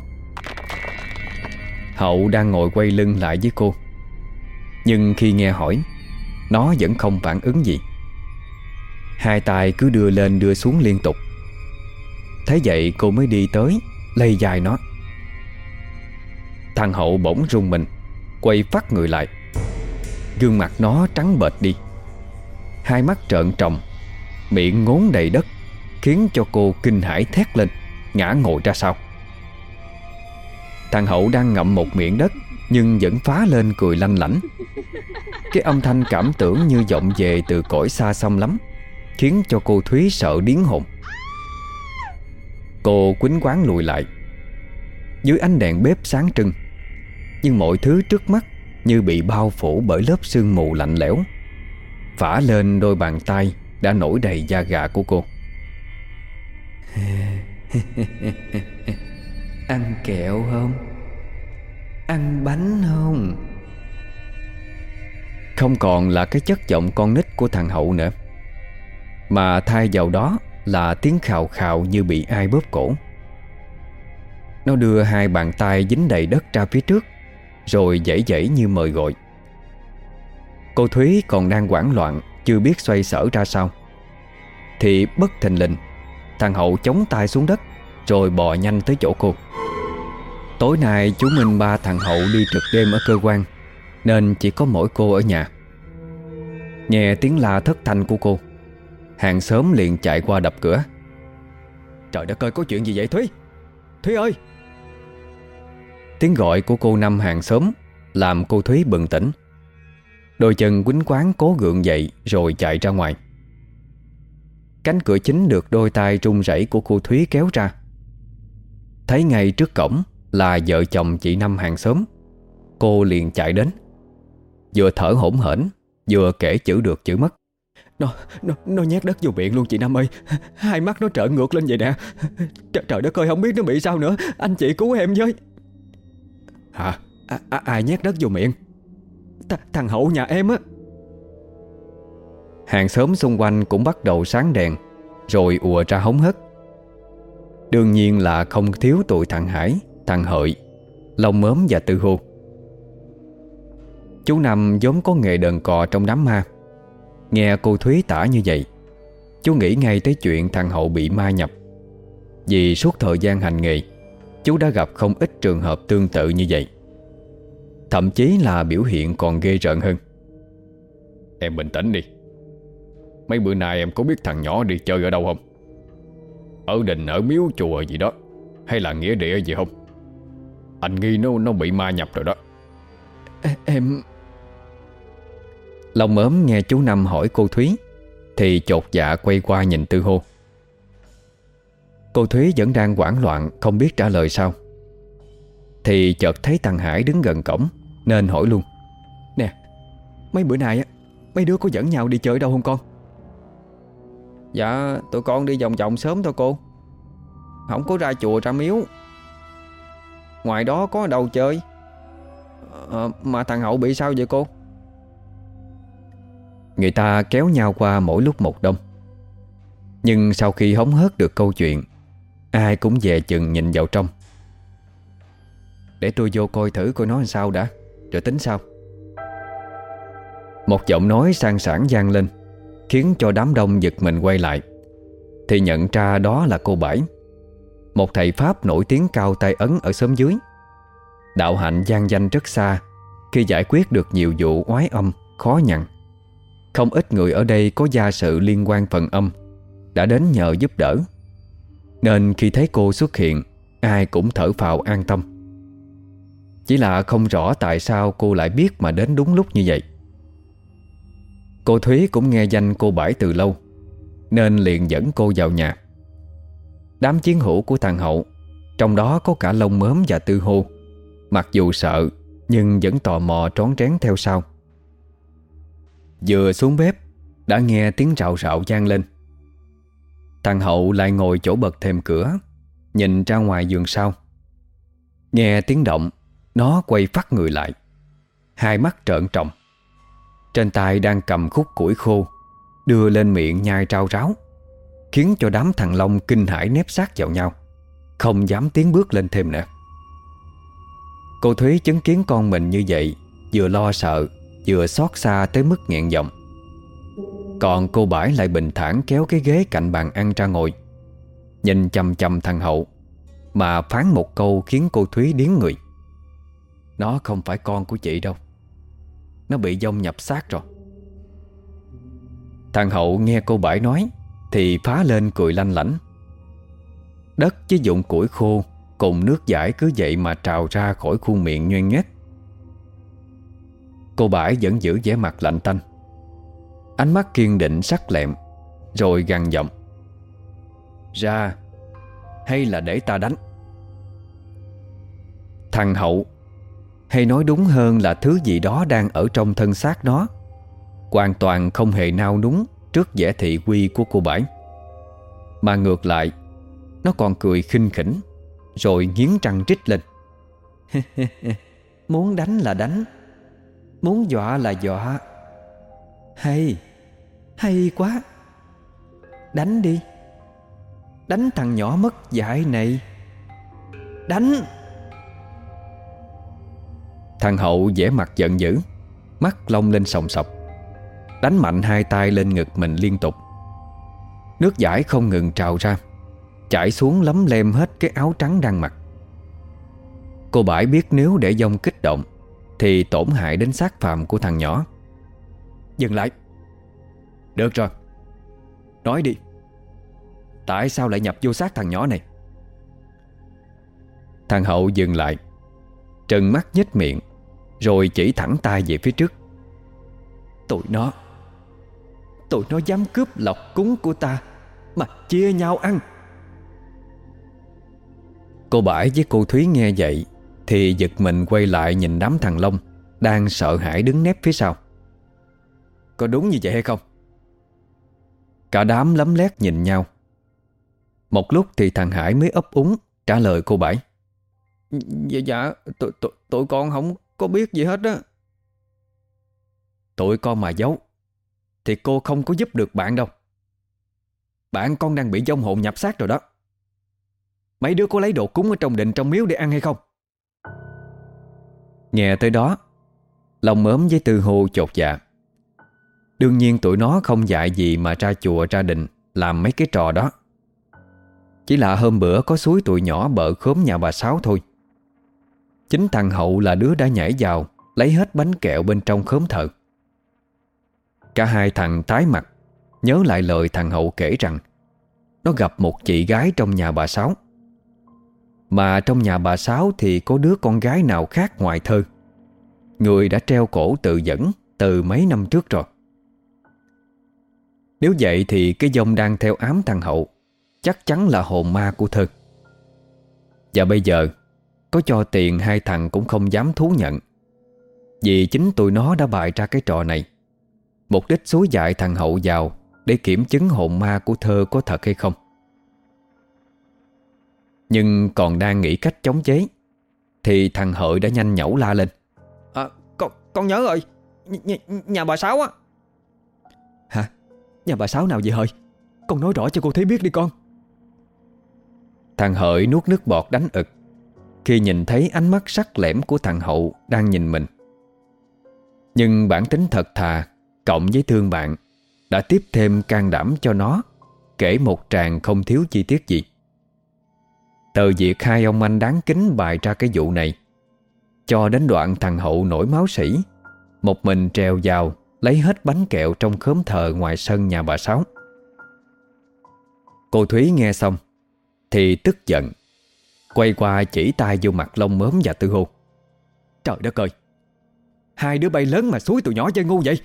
Hậu đang ngồi quay lưng lại với cô. Nhưng khi nghe hỏi, Nó vẫn không phản ứng gì. Hai tay cứ đưa lên đưa xuống liên tục. Thế vậy cô mới đi tới Lây dài nó. Thằng Hậu bỗng rung mình, Quay phát người lại. Gương mặt nó trắng bệch đi. Hai mắt trợn tròng, Miệng ngốn đầy đất, Khiến cho cô kinh hãi thét lên. Ngã ngồi ra sau. Thằng Hậu đang ngậm một miệng đất, Nhưng vẫn phá lên cười lanh lảnh. Cái âm thanh cảm tưởng như vọng về từ cõi xa xăm lắm, Khiến cho cô Thúy sợ điến hồn. Cô quýnh quán lùi lại. Dưới ánh đèn bếp sáng trưng, Nhưng mọi thứ trước mắt Như bị bao phủ bởi lớp sương mù lạnh lẽo. Phả lên đôi bàn tay Đã nổi đầy da gà của cô. Ăn kẹo không? Ăn bánh không? Không còn là cái chất giọng con nít của thằng Hậu nữa Mà thay vào đó là tiếng khào khào như bị ai bóp cổ Nó đưa hai bàn tay dính đầy đất ra phía trước, Rồi dãy dãy như mời gọi Cô Thúy còn đang hoảng loạn, Chưa biết xoay sở ra sao Thì bất thình lình Thằng Hậu chống tay xuống đất, Rồi bò nhanh tới chỗ cô. Tối nay chú Minh ba thằng Hậu đi trực đêm ở cơ quan, Nên chỉ có mỗi cô ở nhà. Nghe tiếng la thất thanh của cô, Hàng xóm liền chạy qua đập cửa. Trời đất ơi, có chuyện gì vậy Thúy? Thúy ơi! Tiếng gọi của cô Năm hàng xóm Làm cô Thúy bừng tỉnh. Đôi chân quýnh quán cố gượng dậy Rồi chạy ra ngoài. Cánh cửa chính được đôi tay trung rẩy của cô Thúy kéo ra. Thấy ngay trước cổng Là vợ chồng chị Năm hàng xóm Cô liền chạy đến. Vừa thở hổn hển Vừa kể chữ được chữ mất. Nó, nó, nó nhét đất vô miệng luôn chị Năm ơi Hai mắt nó trợn ngược lên vậy nè. Trời, trời đất ơi không biết nó bị sao nữa Anh chị cứu em với. Hả? À, à, Ai nhét đất vô miệng? Th Thằng Hậu nhà em á Hàng xóm xung quanh cũng bắt đầu sáng đèn, Rồi ùa ra hống hất Đương nhiên là không thiếu tụi thằng Hải, Thằng Hợi Lông mớm và Tư Hô Chú Năm vốn có nghề đờn cò trong đám ma. Nghe cô Thúy tả như vậy, Chú nghĩ ngay tới chuyện thằng Hậu bị ma nhập. Vì suốt thời gian hành nghề, Chú đã gặp không ít trường hợp tương tự như vậy. Thậm chí là biểu hiện còn ghê rợn hơn. Em bình tĩnh đi. Mấy bữa nay em có biết thằng nhỏ đi chơi ở đâu không? Ở đình ở miếu chùa gì đó. Hay là nghĩa địa gì không? Anh nghi nó nó bị ma nhập rồi đó. Em Lòng ốm nghe chú Năm hỏi cô Thúy, Thì chột dạ quay qua nhìn Tư Hô. Cô Thúy vẫn đang hoảng loạn, Không biết trả lời sao. Thì chợt thấy thằng Hải đứng gần cổng, Nên hỏi luôn. Nè, Mấy bữa nay á, Mấy đứa có dẫn nhau đi chơi đâu không con? Dạ tụi con đi vòng vòng sớm thôi cô. Không có ra chùa ra miếu. Ngoài đó có đâu chơi? À, Mà thằng Hậu bị sao vậy cô? Người ta kéo nhau qua mỗi lúc một đông. Nhưng sau khi hóng hớt được câu chuyện Ai cũng về chừng nhìn vào trong. Để tôi vô coi thử coi nó làm sao đã. Rồi tính sao Một giọng nói sang sảng gian lên. Khiến cho đám đông giật mình quay lại. Thì nhận ra đó là cô Bảy, Một thầy Pháp nổi tiếng cao tay ấn ở xóm dưới. Đạo hạnh gian danh rất xa, Khi giải quyết được nhiều vụ oái âm, Khó nhằn. Không ít người ở đây có gia sự liên quan phần âm, Đã đến nhờ giúp đỡ. Nên khi thấy cô xuất hiện, Ai cũng thở phào an tâm. Chỉ là không rõ tại sao cô lại biết mà đến đúng lúc như vậy. Cô Thúy cũng nghe danh cô Bãi từ lâu, Nên liền dẫn cô vào nhà. Đám chiến hữu của thằng Hậu, Trong đó có cả lông mớm và tư hô, Mặc dù sợ Nhưng vẫn tò mò trón trén theo sau. Vừa xuống bếp, Đã nghe tiếng rạo rạo gian lên. Thằng Hậu lại ngồi chỗ bật thềm cửa, Nhìn ra ngoài giường sau. Nghe tiếng động, Nó quay phát người lại, Hai mắt trợn trọng trên tay đang cầm khúc củi khô, Đưa lên miệng nhai trao ráo, Khiến cho đám thằng Long kinh hãi nép sát vào nhau, Không dám tiến bước lên thêm nữa. Cô Thúy chứng kiến con mình như vậy, Vừa lo sợ, Vừa xót xa tới mức nghẹn giọng. Còn cô Bãi lại bình thản kéo cái ghế cạnh bàn ăn ra ngồi, Nhìn chầm chầm thằng Hậu, Mà phán một câu khiến cô Thúy điếng người. Nó không phải con của chị đâu. Nó bị dông nhập xác rồi. Thằng Hậu nghe cô Bãi nói Thì phá lên cười lanh lảnh. Đất với dụng củi khô, Cùng nước giải cứ vậy mà trào ra khỏi khuôn miệng nhoen nhét Cô bãi vẫn giữ vẻ mặt lạnh tanh. Ánh mắt kiên định sắc lẹm, Rồi gằn giọng. Ra, Hay là để ta đánh? Thằng hậu hay nói đúng hơn là thứ gì đó đang ở trong thân xác nó. Hoàn toàn không hề nao núng Trước vẻ thị quy của cô bảy, Mà ngược lại Nó còn cười khinh khỉnh Rồi nghiến răng trích lên. Muốn đánh là đánh Muốn dọa là dọa. Hay Hay quá. Đánh đi. Đánh thằng nhỏ mất dạy này. Đánh. Thằng Hậu vẻ mặt giận dữ, Mắt lông lên sòng sọc, Đánh mạnh hai tay lên ngực mình liên tục. Nước giải không ngừng trào ra, Chảy xuống lấm lem hết cái áo trắng đang mặc. Cô bãi biết nếu để dông kích động, Thì tổn hại đến xác phàm của thằng nhỏ. Dừng lại. Được rồi. Nói đi. Tại sao lại nhập vô xác thằng nhỏ này? Thằng Hậu dừng lại Trần mắt nhếch miệng. Rồi chỉ thẳng tay về phía trước. Tụi nó Tụi nó dám cướp lọc cúng của ta Mà chia nhau ăn. Cô Bãi với cô Thúy nghe vậy Thì giật mình quay lại nhìn đám thằng Long Đang sợ hãi đứng nép phía sau. Có đúng như vậy hay không? Cả đám lấm lét nhìn nhau. Một lúc thì thằng Hải mới ấp úng Trả lời cô Bãi. Dạ dạ tụi, tụi, tụi con không có biết gì hết á. Tụi con mà giấu, Thì cô không có giúp được bạn đâu. Bạn con đang bị dông hồn nhập xác rồi đó. Mấy đứa có lấy đồ cúng ở trong đình trong miếu để ăn hay không? Nghe tới đó, Lòng mớm với tư hô chột dạ. Đương nhiên tụi nó không dạy gì mà ra chùa, ra đình, Làm mấy cái trò đó. Chỉ là hôm bữa có suối tụi nhỏ bợ khóm nhà bà Sáu thôi. Chính thằng Hậu là đứa đã nhảy vào, Lấy hết bánh kẹo bên trong khóm thợ. Cả hai thằng tái mặt, Nhớ lại lời thằng Hậu kể rằng, Nó gặp một chị gái trong nhà bà Sáu. Mà trong nhà bà Sáu thì có đứa con gái nào khác ngoài thơ. Người đã treo cổ tự dẫn từ mấy năm trước rồi. Nếu vậy thì cái dông đang theo ám thằng Hậu Chắc chắn là hồn ma của thơ. Và bây giờ có cho tiền hai thằng cũng không dám thú nhận. Vì chính tụi nó đã bày ra cái trò này. Mục đích xúi dại thằng Hậu vào Để kiểm chứng hồn ma của thơ có thật hay không. Nhưng còn đang nghĩ cách chống chế Thì thằng Hợi đã nhanh nhẩu la lên. À, con, con nhớ rồi. Nh Nhà bà Sáu á. Hả? Nhà bà Sáu nào vậy Hợi? Con nói rõ cho cô thấy biết đi con. Thằng Hợi nuốt nước bọt đánh ực khi nhìn thấy ánh mắt sắc lẻm của thằng Hậu đang nhìn mình. Nhưng bản tính thật thà Cộng với thương bạn Đã tiếp thêm can đảm cho nó, Kể một tràng không thiếu chi tiết gì. Từ việc hai ông anh đáng kính bày ra cái vụ này, Cho đến đoạn thằng Hậu nổi máu sỉ, Một mình trèo vào Lấy hết bánh kẹo trong khóm thờ ngoài sân nhà bà Sáu. Cô Thúy nghe xong Thì tức giận Quay qua chỉ tay vô mặt lông mớm và tư hô Trời đất ơi! Hai đứa bay lớn mà suối tụi nhỏ chơi ngu vậy?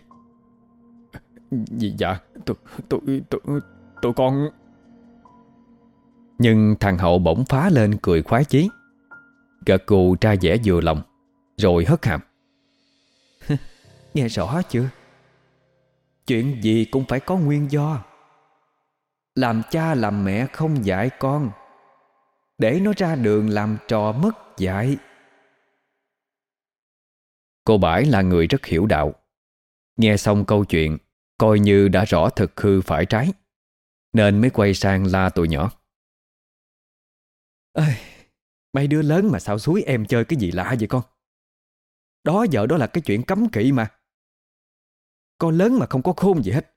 Dạ, dạ Tụi, tụi, tụi, tụi con Nhưng thằng Hậu bỗng phá lên cười khoái chí. Gật gù ra vẻ vừa lòng Rồi hất hàm. Nghe rõ chưa? Chuyện gì cũng phải có nguyên do. Làm cha làm mẹ không dạy con để nó ra đường làm trò mất dạy. Cô Bãi là người rất hiểu đạo. Nghe xong câu chuyện Coi như đã rõ thực hư phải trái Nên mới quay sang la tụi nhỏ. Ê, Mấy đứa lớn mà sao suối em chơi cái gì lạ vậy con? Đó giờ đó là cái chuyện cấm kỵ mà. Con lớn mà không có khôn gì hết.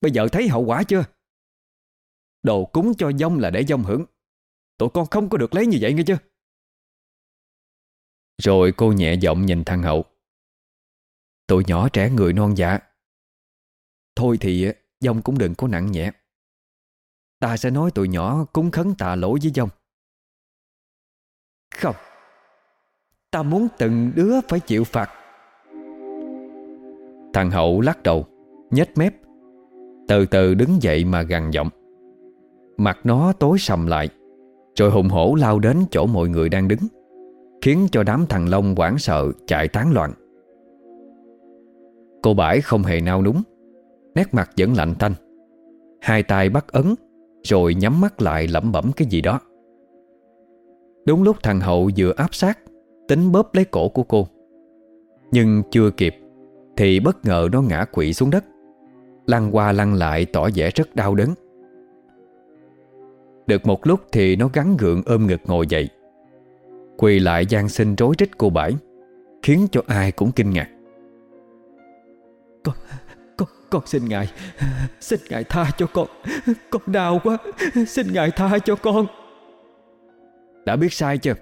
Bây giờ thấy hậu quả chưa? Đồ cúng cho dông là để dông hưởng. Tụi con không có được lấy như vậy nghe chưa? Rồi cô nhẹ giọng nhìn thằng Hậu. Tụi nhỏ trẻ người non dạ. Thôi thì dông cũng đừng có nặng nhẹ. Ta sẽ nói tụi nhỏ cúng khấn tạ lỗi với dông. Không. Ta muốn từng đứa phải chịu phạt. Thằng Hậu lắc đầu, nhếch mép. Từ từ đứng dậy mà gằn giọng. Mặt nó tối sầm lại. Rồi hùng hổ lao đến chỗ mọi người đang đứng, Khiến cho đám thằng Long hoảng sợ, chạy tán loạn. Cô Bãi không hề nao núng, Nét mặt vẫn lạnh tanh. Hai tay bắt ấn, Rồi nhắm mắt lại lẩm bẩm cái gì đó. Đúng lúc thằng Hậu vừa áp sát, Tính bóp lấy cổ của cô. Nhưng chưa kịp, Thì bất ngờ nó ngã quỵ xuống đất, Lăn qua lăn lại tỏ vẻ rất đau đớn. Được một lúc thì nó gắn gượng ôm ngực ngồi dậy. Quỳ lại gian xin rối rít cô bãi Khiến cho ai cũng kinh ngạc. Con, con, con xin ngài Xin ngài tha cho con. Con đau quá Xin ngài tha cho con. Đã biết sai chưa?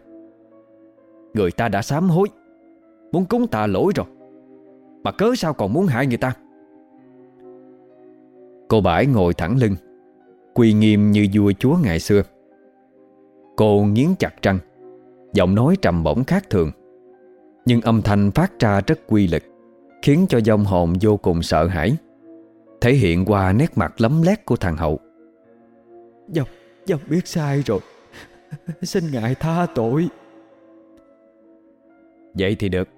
Người ta đã sám hối Muốn cúng tạ lỗi rồi. Mà cớ sao còn muốn hại người ta? Cô bãi ngồi thẳng lưng Quỳ nghiêm như vua chúa ngày xưa. Cô nghiến chặt răng Giọng nói trầm bổng khác thường. Nhưng âm thanh phát ra rất quy lực Khiến cho dòng hồn vô cùng sợ hãi Thể hiện qua nét mặt lấm lét của thằng Hậu. Dòng, dòng biết sai rồi. Xin ngài tha tội. Vậy thì được.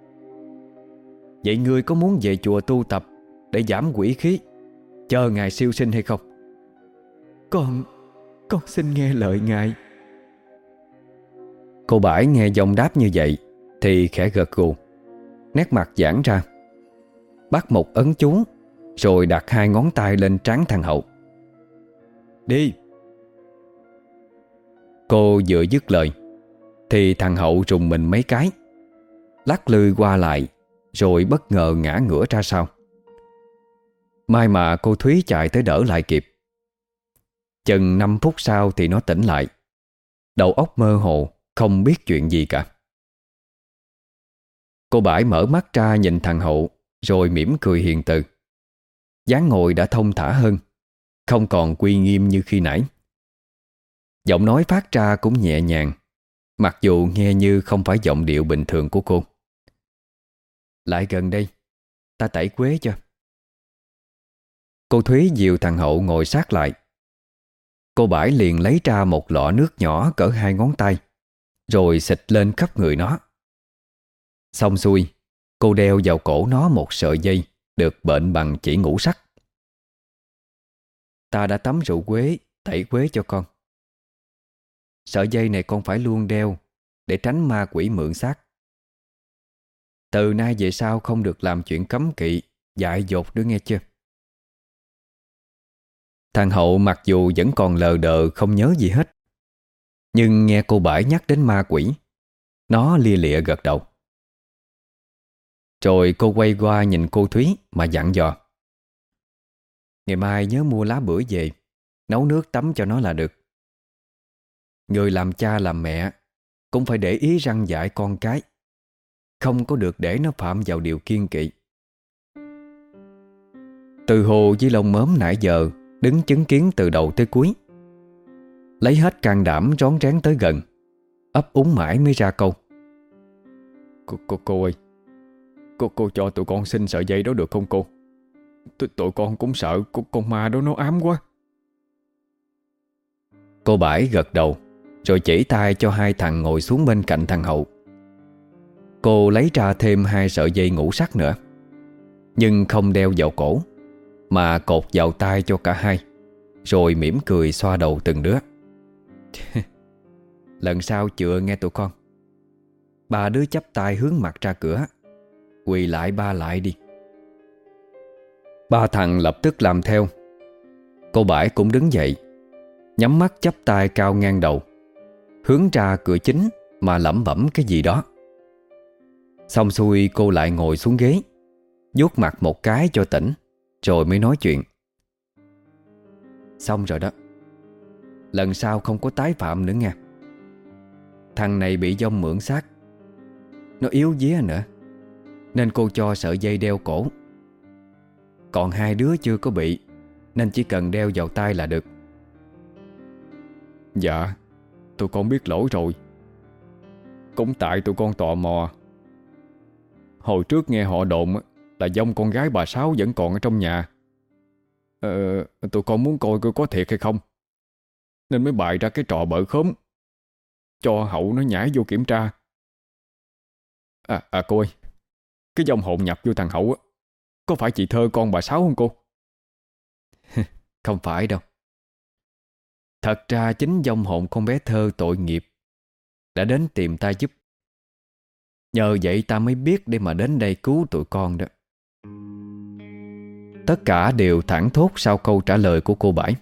Vậy ngươi có muốn về chùa tu tập Để giảm quỷ khí Chờ ngài siêu sinh hay không Con Con xin nghe lời ngài. Cô Bãi nghe dòng đáp như vậy Thì khẽ gật gù Nét mặt giãn ra. Bắt một ấn chú Rồi đặt hai ngón tay lên trán thằng Hậu. Đi. Cô vừa dứt lời Thì thằng Hậu rùng mình mấy cái Lắc lư qua lại Rồi bất ngờ ngã ngửa ra sau. Mai mà cô Thúy chạy tới đỡ lại kịp Chừng 5 phút sau thì nó tỉnh lại. Đầu óc mơ hồ, Không biết chuyện gì cả. Cô bãi mở mắt ra nhìn thằng Hậu, Rồi mỉm cười hiền từ. Dáng ngồi đã thông thả hơn, Không còn quy nghiêm như khi nãy. Giọng nói phát ra cũng nhẹ nhàng, Mặc dù nghe như không phải giọng điệu bình thường của cô. Lại gần đây, Ta tẩy quế cho. Cô Thúy dìu thằng Hậu ngồi sát lại. Cô Bãi liền lấy ra một lọ nước nhỏ cỡ hai ngón tay, Rồi xịt lên khắp người nó. Xong xuôi, Cô đeo vào cổ nó một sợi dây Được bệnh bằng chỉ ngũ sắc. Ta đã tắm rượu quế, Tẩy quế cho con. Sợi dây này con phải luôn đeo Để tránh ma quỷ mượn xác. Từ nay về sau không được làm chuyện cấm kỵ, Dại dột nữa nghe chưa? Thằng Hậu mặc dù vẫn còn lờ đờ, không nhớ gì hết. Nhưng nghe cô Bãi nhắc đến ma quỷ, Nó lia lịa gật đầu. Rồi cô quay qua nhìn cô Thúy mà dặn dò. Ngày mai nhớ mua lá bưởi về, Nấu nước tắm cho nó là được. Người làm cha làm mẹ Cũng phải để ý răng dạy con cái, Không có được để nó phạm vào điều kiên kỵ. Từ hồ với lông mớm nãy giờ Đứng chứng kiến từ đầu tới cuối. Lấy hết can đảm rón rén tới gần Ấp úng mãi mới ra câu. Cô, cô, cô ơi Cô, cô cho tụi con xin sợi dây đó được không cô? Tụi, tụi con cũng sợ cô, con ma đó nó ám quá. Cô Bãi gật đầu Rồi chỉ tay cho hai thằng ngồi xuống bên cạnh thằng Hậu. Cô lấy ra thêm hai sợi dây ngũ sắc nữa Nhưng không đeo vào cổ. Mà cột vào tay cho cả hai, Rồi mỉm cười xoa đầu từng đứa. Lần sau chữa nghe tụi con. Ba đứa chắp tay hướng mặt ra cửa, Quỳ lại ba lại đi. Ba thằng lập tức làm theo. Cô Bãi cũng đứng dậy, Nhắm mắt chắp tay cao ngang đầu, Hướng ra cửa chính Mà lẩm bẩm cái gì đó. Xong xuôi cô lại ngồi xuống ghế, vuốt mặt một cái cho tỉnh. Rồi mới nói chuyện. Xong rồi đó. Lần sau không có tái phạm nữa nha Thằng này bị dông mượn xác. Nó yếu día nữa. Nên cô cho sợi dây đeo cổ. Còn hai đứa chưa có bị, Nên chỉ cần đeo vào tay là được. Dạ Tụi con biết lỗi rồi. Cũng tại tụi con tò mò. Hồi trước nghe họ đồn là dông con gái bà Sáu vẫn còn ở trong nhà. Ờ Tụi con muốn coi coi có thiệt hay không. Nên mới bày ra cái trò bỡ khóm Cho hậu nó nhảy vô kiểm tra. À, à cô ơi Cái dòng hồn nhập vô thằng hậu á, Có phải chị thơ con bà Sáu không cô? Không phải đâu. Thật ra chính dòng hồn con bé thơ tội nghiệp Đã đến tìm ta giúp. Nhờ vậy ta mới biết để mà đến đây cứu tụi con đó. Tất cả đều thẳng thốt sau câu trả lời của cô Bãi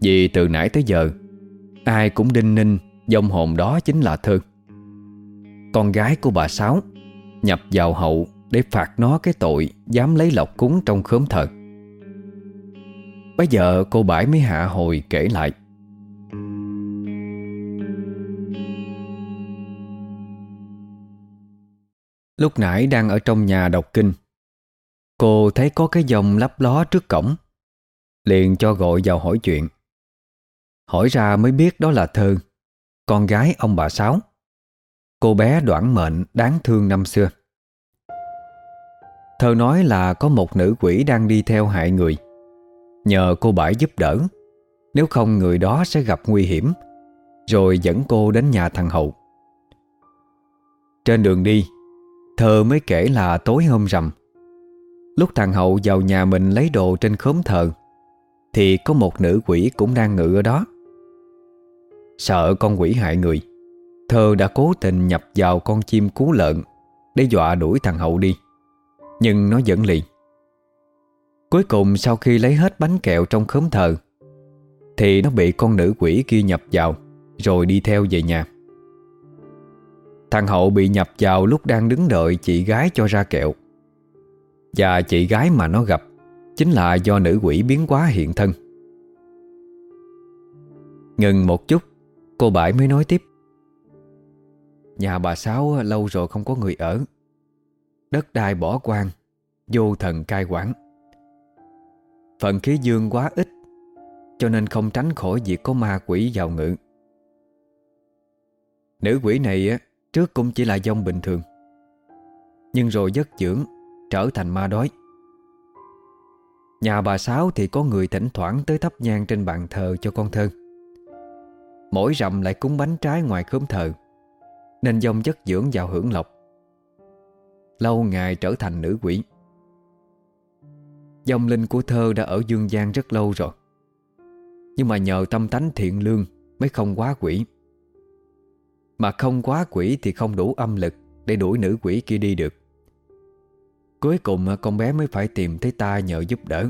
Vì từ nãy tới giờ, Ai cũng đinh ninh Dòng hồn đó chính là Thư Con gái của bà Sáu Nhập vào hậu Để phạt nó cái tội Dám lấy lọc cúng trong khóm thờ. Bây giờ cô Bãi mới hạ hồi kể lại. Lúc nãy đang ở trong nhà đọc kinh Cô thấy có cái dòng lấp ló trước cổng. Liền cho gọi vào hỏi chuyện. Hỏi ra mới biết đó là Thơ, Con gái ông bà Sáu. Cô bé đoạn mệnh đáng thương năm xưa. Thơ nói là có một nữ quỷ đang đi theo hại người. Nhờ cô Bãi giúp đỡ, Nếu không người đó sẽ gặp nguy hiểm, Rồi dẫn cô đến nhà thằng Hậu. Trên đường đi, Thơ mới kể là tối hôm rằm Lúc thằng Hậu vào nhà mình lấy đồ trên khóm thờ, Thì có một nữ quỷ cũng đang ngự ở đó. Sợ con quỷ hại người, Thơ đã cố tình nhập vào con chim cú lợn Để dọa đuổi thằng Hậu đi, Nhưng nó vẫn lì. Cuối cùng sau khi lấy hết bánh kẹo trong khóm thờ, Thì nó bị con nữ quỷ kia nhập vào, Rồi đi theo về nhà. Thằng Hậu bị nhập vào lúc đang đứng đợi chị gái cho ra kẹo. Và chị gái mà nó gặp Chính là do nữ quỷ biến quá hiện thân. Ngừng một chút, Cô Bãi mới nói tiếp. Nhà bà Sáu lâu rồi không có người ở. Đất đai bỏ quan Vô thần cai quản. Phần khí dương quá ít, Cho nên không tránh khỏi việc có ma quỷ vào ngự. Nữ quỷ này Trước cũng chỉ là dông bình thường. Nhưng rồi giấc dưỡng Trở thành ma đói. Nhà bà Sáu thì có người thỉnh thoảng tới thắp nhang trên bàn thờ cho con thơ. Mỗi rằm lại cúng bánh trái ngoài khóm thờ, Nên dông chất dưỡng vào hưởng lộc. Lâu ngày trở thành nữ quỷ. Dòng linh của thơ đã ở dương gian rất lâu rồi, Nhưng mà nhờ tâm tánh thiện lương Mới không quá quỷ. Mà không quá quỷ thì không đủ âm lực Để đuổi nữ quỷ kia đi được. Cuối cùng à, con bé mới phải tìm thấy ta nhờ giúp đỡ.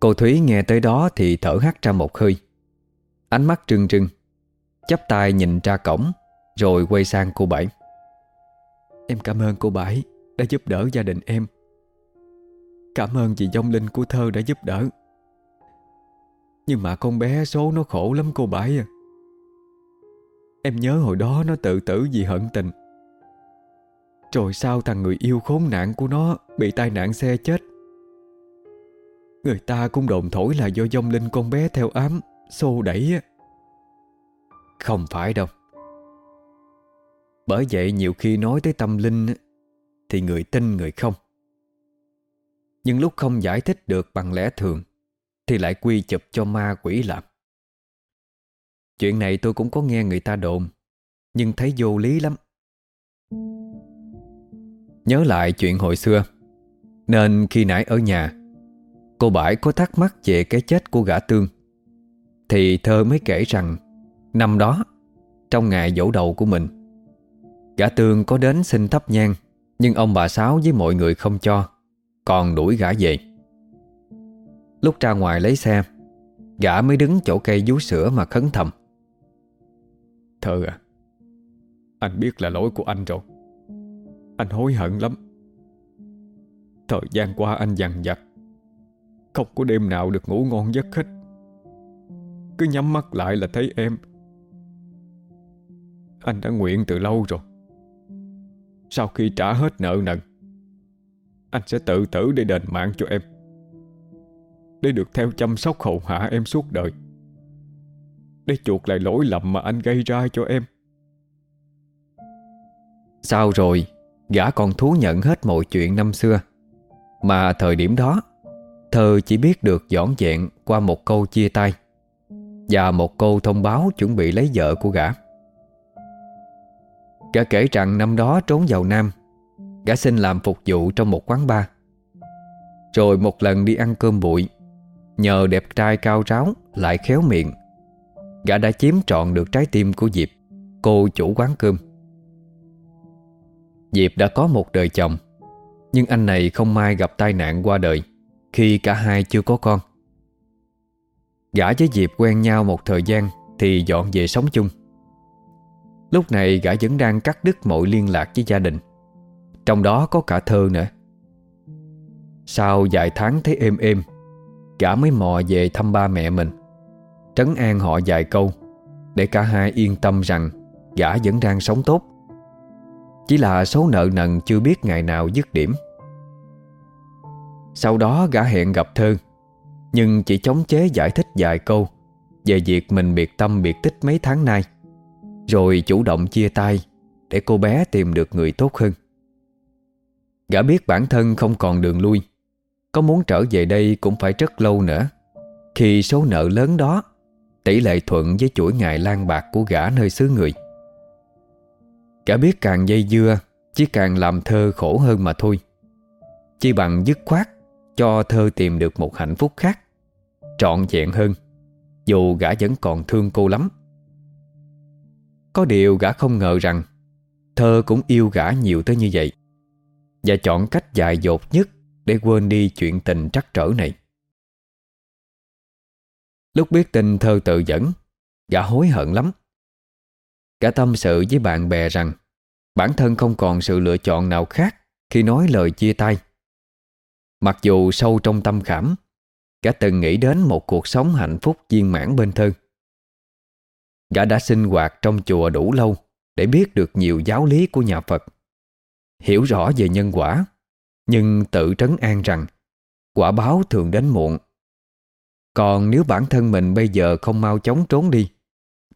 Cô Thúy nghe tới đó thì thở hắt ra một hơi. Ánh mắt trưng trưng chắp tay nhìn ra cổng, Rồi quay sang cô Bảy. Em cảm ơn cô Bảy Đã giúp đỡ gia đình em. Cảm ơn chị dông linh của thơ đã giúp đỡ. Nhưng mà con bé số nó khổ lắm cô Bảy à. Em nhớ hồi đó nó tự tử vì hận tình. Rồi sao thằng người yêu khốn nạn của nó Bị tai nạn xe chết? Người ta cũng đồn thổi là do dông linh con bé theo ám, Xô đẩy á. Không phải đâu. Bởi vậy nhiều khi nói tới tâm linh Thì người tin người không. Nhưng lúc không giải thích được bằng lẽ thường, Thì lại quy chụp cho ma quỷ làm. Chuyện này tôi cũng có nghe người ta đồn, Nhưng thấy vô lý lắm. Nhớ lại chuyện hồi xưa. Nên khi nãy ở nhà, Cô Bãi có thắc mắc về cái chết của gã tương. Thì thơ mới kể rằng, Năm đó, Trong ngày dỗ đầu của mình, Gã tương có đến xin thắp nhang, Nhưng ông bà Sáu với mọi người không cho, Còn đuổi gã về. Lúc ra ngoài lấy xe, Gã mới đứng chỗ cây vú sữa mà khấn thầm. Thơ à Anh biết là lỗi của anh rồi. Anh hối hận lắm. Thời gian qua anh dằn vặt. Không có đêm nào được ngủ ngon giấc hết. Cứ nhắm mắt lại là thấy em. Anh đã nguyện từ lâu rồi. Sau khi trả hết nợ nần, Anh sẽ tự tử để đền mạng cho em. Để được theo chăm sóc hậu hạ em suốt đời. Để chuộc lại lỗi lầm mà anh gây ra cho em. Sao rồi? Gã còn thú nhận hết mọi chuyện năm xưa. Mà thời điểm đó, Thơ chỉ biết được dõn dẹn qua một câu chia tay Và một câu thông báo chuẩn bị lấy vợ của gã. Gã kể rằng năm đó trốn vào Nam, Gã xin làm phục vụ trong một quán bar. Rồi một lần đi ăn cơm bụi, Nhờ đẹp trai cao ráo Lại khéo miệng, Gã đã chiếm trọn được trái tim của Diệp, Cô chủ quán cơm. Diệp đã có một đời chồng. Nhưng anh này không may gặp tai nạn qua đời Khi cả hai chưa có con. Gã với Diệp quen nhau một thời gian Thì dọn về sống chung. Lúc này gã vẫn đang cắt đứt mọi liên lạc với gia đình. Trong đó có cả thơ nữa. Sau vài tháng thấy êm êm, Gã mới mò về thăm ba mẹ mình, Trấn an họ vài câu Để cả hai yên tâm rằng Gã vẫn đang sống tốt. Chỉ là số nợ nần chưa biết ngày nào dứt điểm. Sau đó gã hẹn gặp Thơ, Nhưng chỉ chống chế giải thích vài câu Về việc mình biệt tâm biệt tích mấy tháng nay, Rồi chủ động chia tay Để cô bé tìm được người tốt hơn. Gã biết bản thân không còn đường lui, Có muốn trở về đây cũng phải rất lâu nữa, Khi số nợ lớn đó, Tỷ lệ thuận với chuỗi ngày lan bạc của gã nơi xứ người. Gã biết càng dây dưa, Chỉ càng làm thơ khổ hơn mà thôi. Chỉ bằng dứt khoát Cho thơ tìm được một hạnh phúc khác, Trọn vẹn hơn, Dù gã vẫn còn thương cô lắm. Có điều gã không ngờ rằng, Thơ cũng yêu gã nhiều tới như vậy, Và chọn cách dài dột nhất Để quên đi chuyện tình trắc trở này. Lúc biết tin thơ tự dẫn, Gã hối hận lắm. Gã tâm sự với bạn bè rằng Bản thân không còn sự lựa chọn nào khác Khi nói lời chia tay. Mặc dù sâu trong tâm khảm Gã từng nghĩ đến một cuộc sống hạnh phúc viên mãn bên thân, Gã đã sinh hoạt trong chùa đủ lâu Để biết được nhiều giáo lý của nhà Phật Hiểu rõ về nhân quả Nhưng tự trấn an rằng Quả báo thường đến muộn. Còn nếu bản thân mình bây giờ không mau chóng trốn đi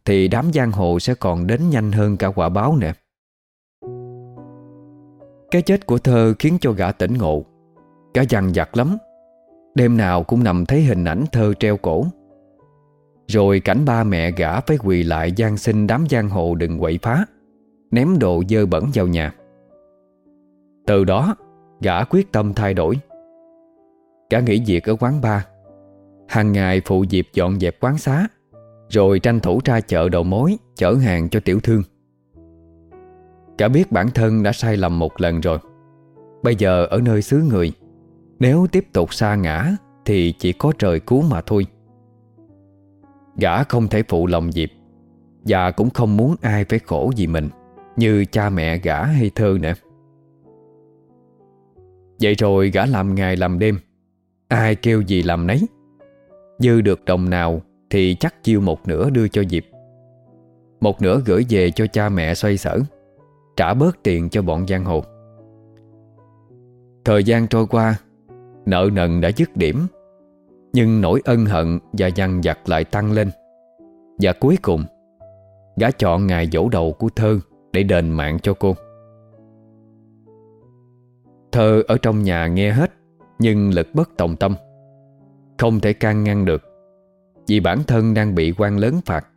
Thì đám giang hồ sẽ còn đến nhanh hơn cả quả báo nè. Cái chết của thơ khiến cho gã tỉnh ngộ. Gã dằn vặt lắm. Đêm nào cũng nằm thấy hình ảnh thơ treo cổ. Rồi cảnh ba mẹ gã phải quỳ lại gian xin đám giang hồ đừng quậy phá, Ném đồ dơ bẩn vào nhà. Từ đó, Gã quyết tâm thay đổi. Gã nghỉ việc ở quán bar. Hàng ngày phụ dịp dọn dẹp quán xá, Rồi tranh thủ ra chợ đầu mối, Chở hàng cho tiểu thương. Cả biết bản thân đã sai lầm một lần rồi. Bây giờ ở nơi xứ người nếu tiếp tục xa ngã Thì chỉ có trời cứu mà thôi. Gã không thể phụ lòng dịp Và cũng không muốn ai phải khổ vì mình Như cha mẹ gã hay thơ nữa. Vậy rồi gã làm ngày làm đêm Ai kêu gì làm nấy. Dư được đồng nào Thì chắc chiêu một nửa đưa cho dịp, Một nửa gửi về cho cha mẹ xoay sở. Trả bớt tiền cho bọn giang hồ. Thời gian trôi qua, Nợ nần đã dứt điểm, Nhưng nỗi ân hận và dằn vặt lại tăng lên. Và cuối cùng, Gã chọn ngày dỗ đầu của Thơ Để đền mạng cho cô. Thơ ở trong nhà nghe hết, Nhưng lực bất tòng tâm. Không thể can ngăn được, Vì bản thân đang bị quan lớn phạt,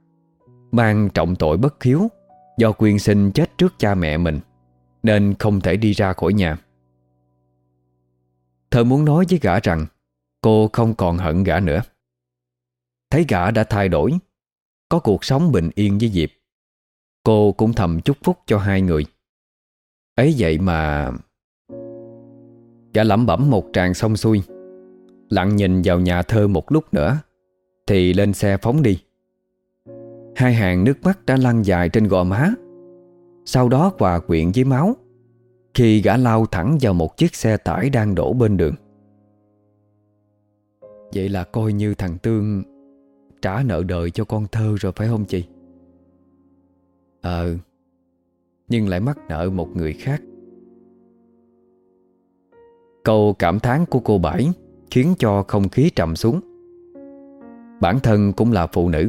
Mang trọng tội bất khiếu Do quyên sinh chết trước cha mẹ mình, Nên không thể đi ra khỏi nhà. Thơ muốn nói với gã rằng, Cô không còn hận gã nữa. Thấy gã đã thay đổi, Có cuộc sống bình yên với Diệp, Cô cũng thầm chúc phúc cho hai người. Ấy vậy mà, Gã lẩm bẩm một tràng xong xuôi, Lặng nhìn vào nhà thơ một lúc nữa, Thì lên xe phóng đi. Hai hàng nước mắt đã lăn dài trên gò má. Sau đó hòa quyện với máu, khi gã lao thẳng vào một chiếc xe tải đang đổ bên đường. Vậy là coi như thằng Tương Trả nợ đời cho con thơ rồi phải không chị? Ờ Nhưng lại mắc nợ một người khác. Câu cảm thán của cô Bảy Khiến cho không khí trầm xuống. Bản thân cũng là phụ nữ.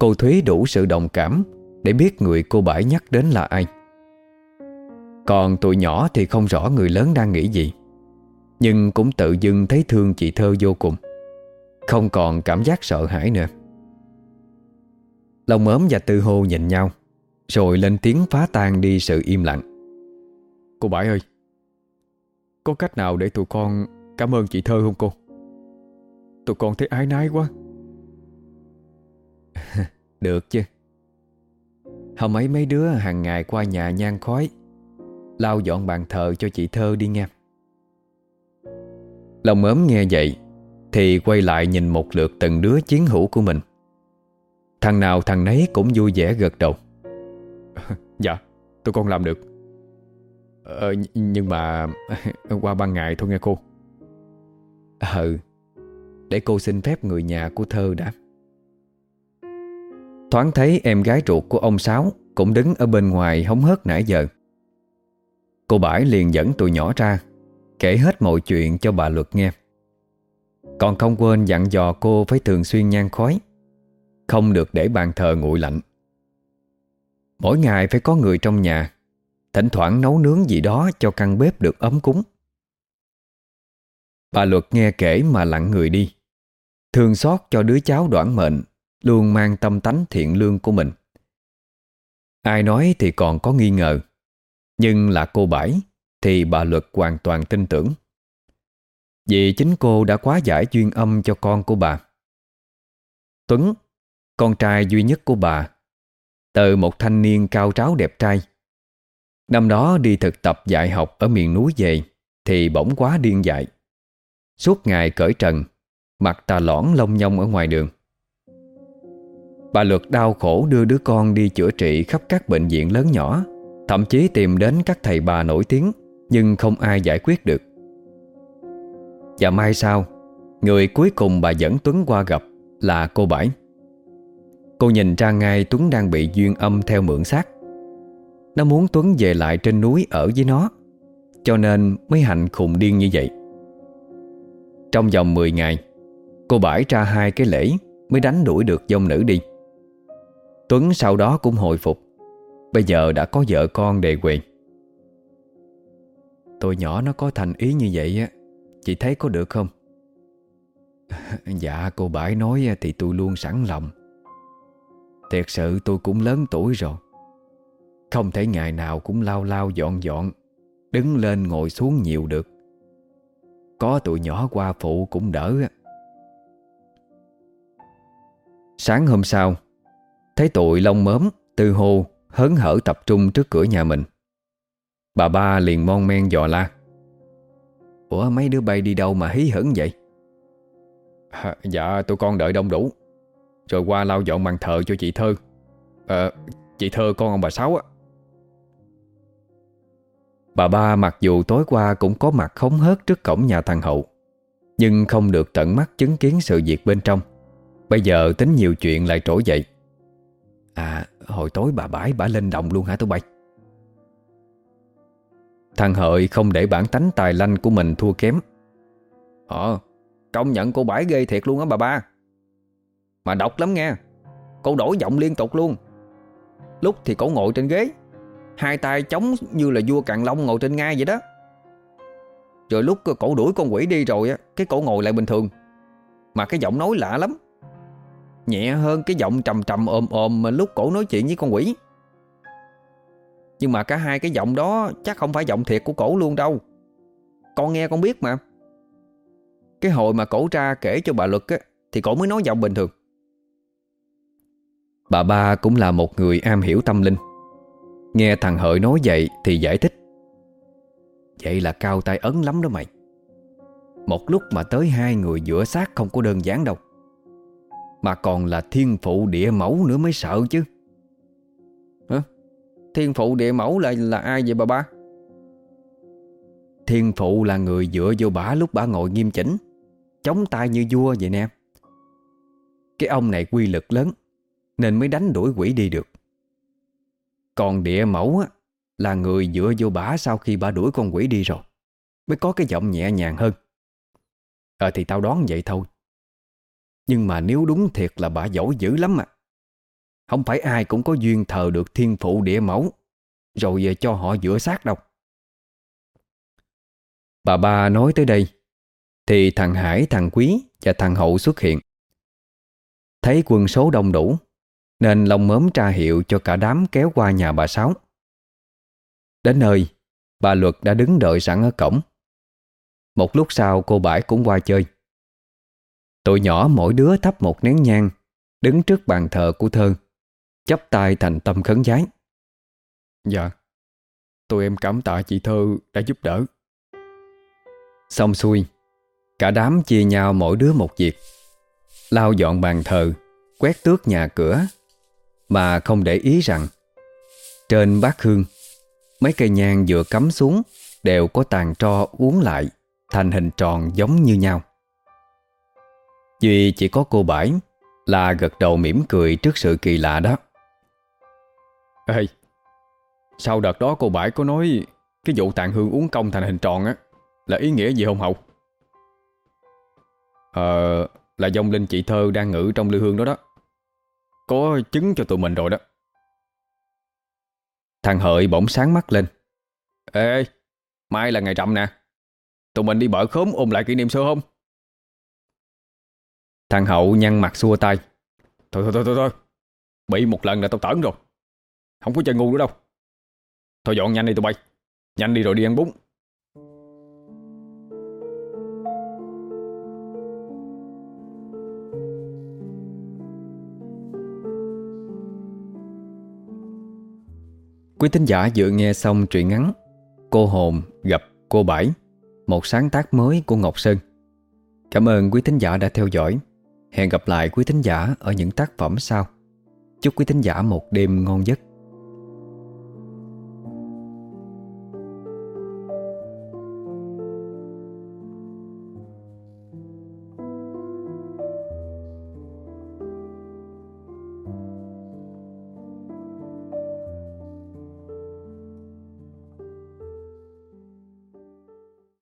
Cô Thúy đủ sự đồng cảm Để biết người cô bãi nhắc đến là ai. Còn tụi nhỏ thì không rõ người lớn đang nghĩ gì, Nhưng cũng tự dưng thấy thương chị Thơ vô cùng, Không còn cảm giác sợ hãi nữa. Lòng ốm và Tư Hô nhìn nhau, Rồi lên tiếng phá tan đi sự im lặng. Cô Bãi ơi, Có cách nào để tụi con cảm ơn chị Thơ không cô? Tụi con thấy ái nái quá. Được chứ. Hôm ấy mấy đứa hàng ngày qua nhà nhang khói Lau dọn bàn thờ cho chị Thơ đi nghe. Lòng ốm nghe vậy Thì quay lại nhìn một lượt từng đứa chiến hữu của mình. Thằng nào thằng nấy cũng vui vẻ gật đầu. Dạ tôi con làm được. Ờ, Nhưng mà Qua ban ngày thôi nghe cô. Ừ Để cô xin phép người nhà của Thơ đã. Thoáng thấy em gái ruột của ông Sáu Cũng đứng ở bên ngoài hóng hớt nãy giờ. Cô Bãi liền dẫn tụi nhỏ ra, Kể hết mọi chuyện cho bà Luật nghe. Còn không quên dặn dò cô phải thường xuyên nhan khói, Không được để bàn thờ nguội lạnh. Mỗi ngày phải có người trong nhà, Thỉnh thoảng nấu nướng gì đó cho căn bếp được ấm cúng. Bà Luật nghe kể mà lặng người đi, Thương xót cho đứa cháu đoạn mệnh. Luôn mang tâm tánh thiện lương của mình. Ai nói thì còn có nghi ngờ, nhưng là cô Bãi Thì bà Luật hoàn toàn tin tưởng. Vì chính cô đã quá giải duyên âm cho con của bà. Tuấn, Con trai duy nhất của bà, Từ một thanh niên cao tráo đẹp trai. Năm đó đi thực tập dạy học ở miền núi về Thì bỗng quá điên dại. Suốt ngày cởi trần, Mặt tà lõn lông nhông ở ngoài đường. Bà Luật đau khổ đưa đứa con đi chữa trị khắp các bệnh viện lớn nhỏ, Thậm chí tìm đến các thầy bà nổi tiếng, Nhưng không ai giải quyết được. Và mai sau, Người cuối cùng bà dẫn Tuấn qua gặp Là cô Bảy. Cô nhìn ra ngay Tuấn đang bị duyên âm theo mượn xác. Nó muốn Tuấn về lại trên núi ở với nó, Cho nên mới hành khùng điên như vậy. Trong vòng 10 ngày, Cô Bảy ra hai cái lễ Mới đánh đuổi được dông nữ đi. Tuấn sau đó cũng hồi phục. Bây giờ đã có vợ con đề quyền. Tôi nhỏ nó có thành ý như vậy á, Chị thấy có được không? dạ cô bãi nói thì tôi luôn sẵn lòng. Thiệt sự tôi cũng lớn tuổi rồi. Không thể ngày nào cũng lao lao dọn dọn, Đứng lên ngồi xuống nhiều được. Có tụi nhỏ qua phụ cũng đỡ Sáng hôm sau Thấy tụi lông mớm Từ hồ hớn hở tập trung trước cửa nhà mình. Bà ba liền mon men dò la. Ủa mấy đứa bay đi đâu mà hí hửng vậy? À, Dạ tụi con đợi đông đủ. Rồi qua lau dọn bàn thờ cho chị Thơ. À, Chị Thơ con ông bà Sáu á. Bà ba mặc dù tối qua cũng có mặt khống hớt trước cổng nhà thằng Hậu Nhưng không được tận mắt chứng kiến sự việc bên trong. Bây giờ tính nhiều chuyện lại trỗi dậy À hồi tối bà bãi, bà lên đồng luôn hả tụi bay Thằng Hợi không để bản tánh tài lanh của mình thua kém. Ờ Công nhận cô bãi ghê thiệt luôn á bà ba. Mà độc lắm nghe. Cô đổi giọng liên tục luôn. Lúc thì cổ ngồi trên ghế. Hai tay chống như là vua Càng long ngồi trên ngai vậy đó. Rồi lúc cổ đuổi con quỷ đi rồi á, Cái cổ ngồi lại bình thường. Mà cái giọng nói lạ lắm. Nhẹ hơn cái giọng trầm trầm ồm ồm Mà lúc cổ nói chuyện với con quỷ. Nhưng mà cả hai cái giọng đó Chắc không phải giọng thiệt của cổ luôn đâu. Con nghe con biết mà. Cái hồi mà cổ ra kể cho bà Luật á, Thì cổ mới nói giọng bình thường. Bà ba cũng là một người am hiểu tâm linh. Nghe thằng Hợi nói vậy Thì giải thích. Vậy là cao tay ấn lắm đó mày. Một lúc mà tới hai người giữa xác không có đơn giản đâu. Mà còn là thiên phụ địa mẫu nữa mới sợ chứ. Hả? Thiên phụ địa mẫu là là ai vậy bà ba? Thiên phụ là người dựa vô bả lúc bả ngồi nghiêm chỉnh, Chống tay như vua vậy nè. Cái ông này quy lực lớn, Nên mới đánh đuổi quỷ đi được. Còn địa mẫu á, Là người dựa vô bả sau khi bả đuổi con quỷ đi rồi, Mới có cái giọng nhẹ nhàng hơn. Ờ thì tao đoán vậy thôi. Nhưng mà nếu đúng thiệt là bà giỏi dữ lắm à. Không phải ai cũng có duyên thờ được thiên phụ địa mẫu. Rồi về cho họ rửa xác đâu. Bà ba nói tới đây Thì thằng Hải, thằng Quý và thằng Hậu xuất hiện. Thấy quân số đông đủ Nên lòng mớm tra hiệu cho cả đám kéo qua nhà bà Sáu. Đến nơi Bà Luật đã đứng đợi sẵn ở cổng. Một lúc sau cô Bãi cũng qua chơi. Tụi nhỏ mỗi đứa thắp một nén nhang Đứng trước bàn thờ của Thơ chắp tay thành tâm khấn giái. Dạ Tụi em cảm tạ chị Thơ đã giúp đỡ. Xong xuôi Cả đám chia nhau mỗi đứa một việc. Lau dọn bàn thờ Quét tước nhà cửa Mà không để ý rằng Trên bát hương Mấy cây nhang vừa cắm xuống Đều có tàn tro uống lại Thành hình tròn giống như nhau Duy chỉ có cô Bãi Là gật đầu mỉm cười trước sự kỳ lạ đó. Ê Sau đợt đó cô Bãi có nói Cái vụ tàn hương uống công thành hình tròn á Là ý nghĩa gì không Hậu? Ờ Là dòng linh chị Thơ đang ngự trong lư hương đó đó. Có chứng cho tụi mình rồi đó. Thằng Hợi bỗng sáng mắt lên. Ê Mai là ngày rằm nè. Tụi mình đi bờ khóm ôm lại kỷ niệm xưa không Thằng Hậu nhăn mặt xua tay. Thôi thôi thôi thôi, thôi. Bị một lần là tao tởn rồi. Không có chơi ngu nữa đâu. Thôi dọn nhanh đi tụi bay. Nhanh đi rồi đi ăn bún. Quý thính giả vừa nghe xong truyện ngắn Cô hồn gặp cô bảy Một sáng tác mới của Ngọc Sơn. Cảm ơn quý thính giả đã theo dõi. Hẹn gặp lại quý thính giả ở những tác phẩm sau. Chúc quý thính giả một đêm ngon giấc.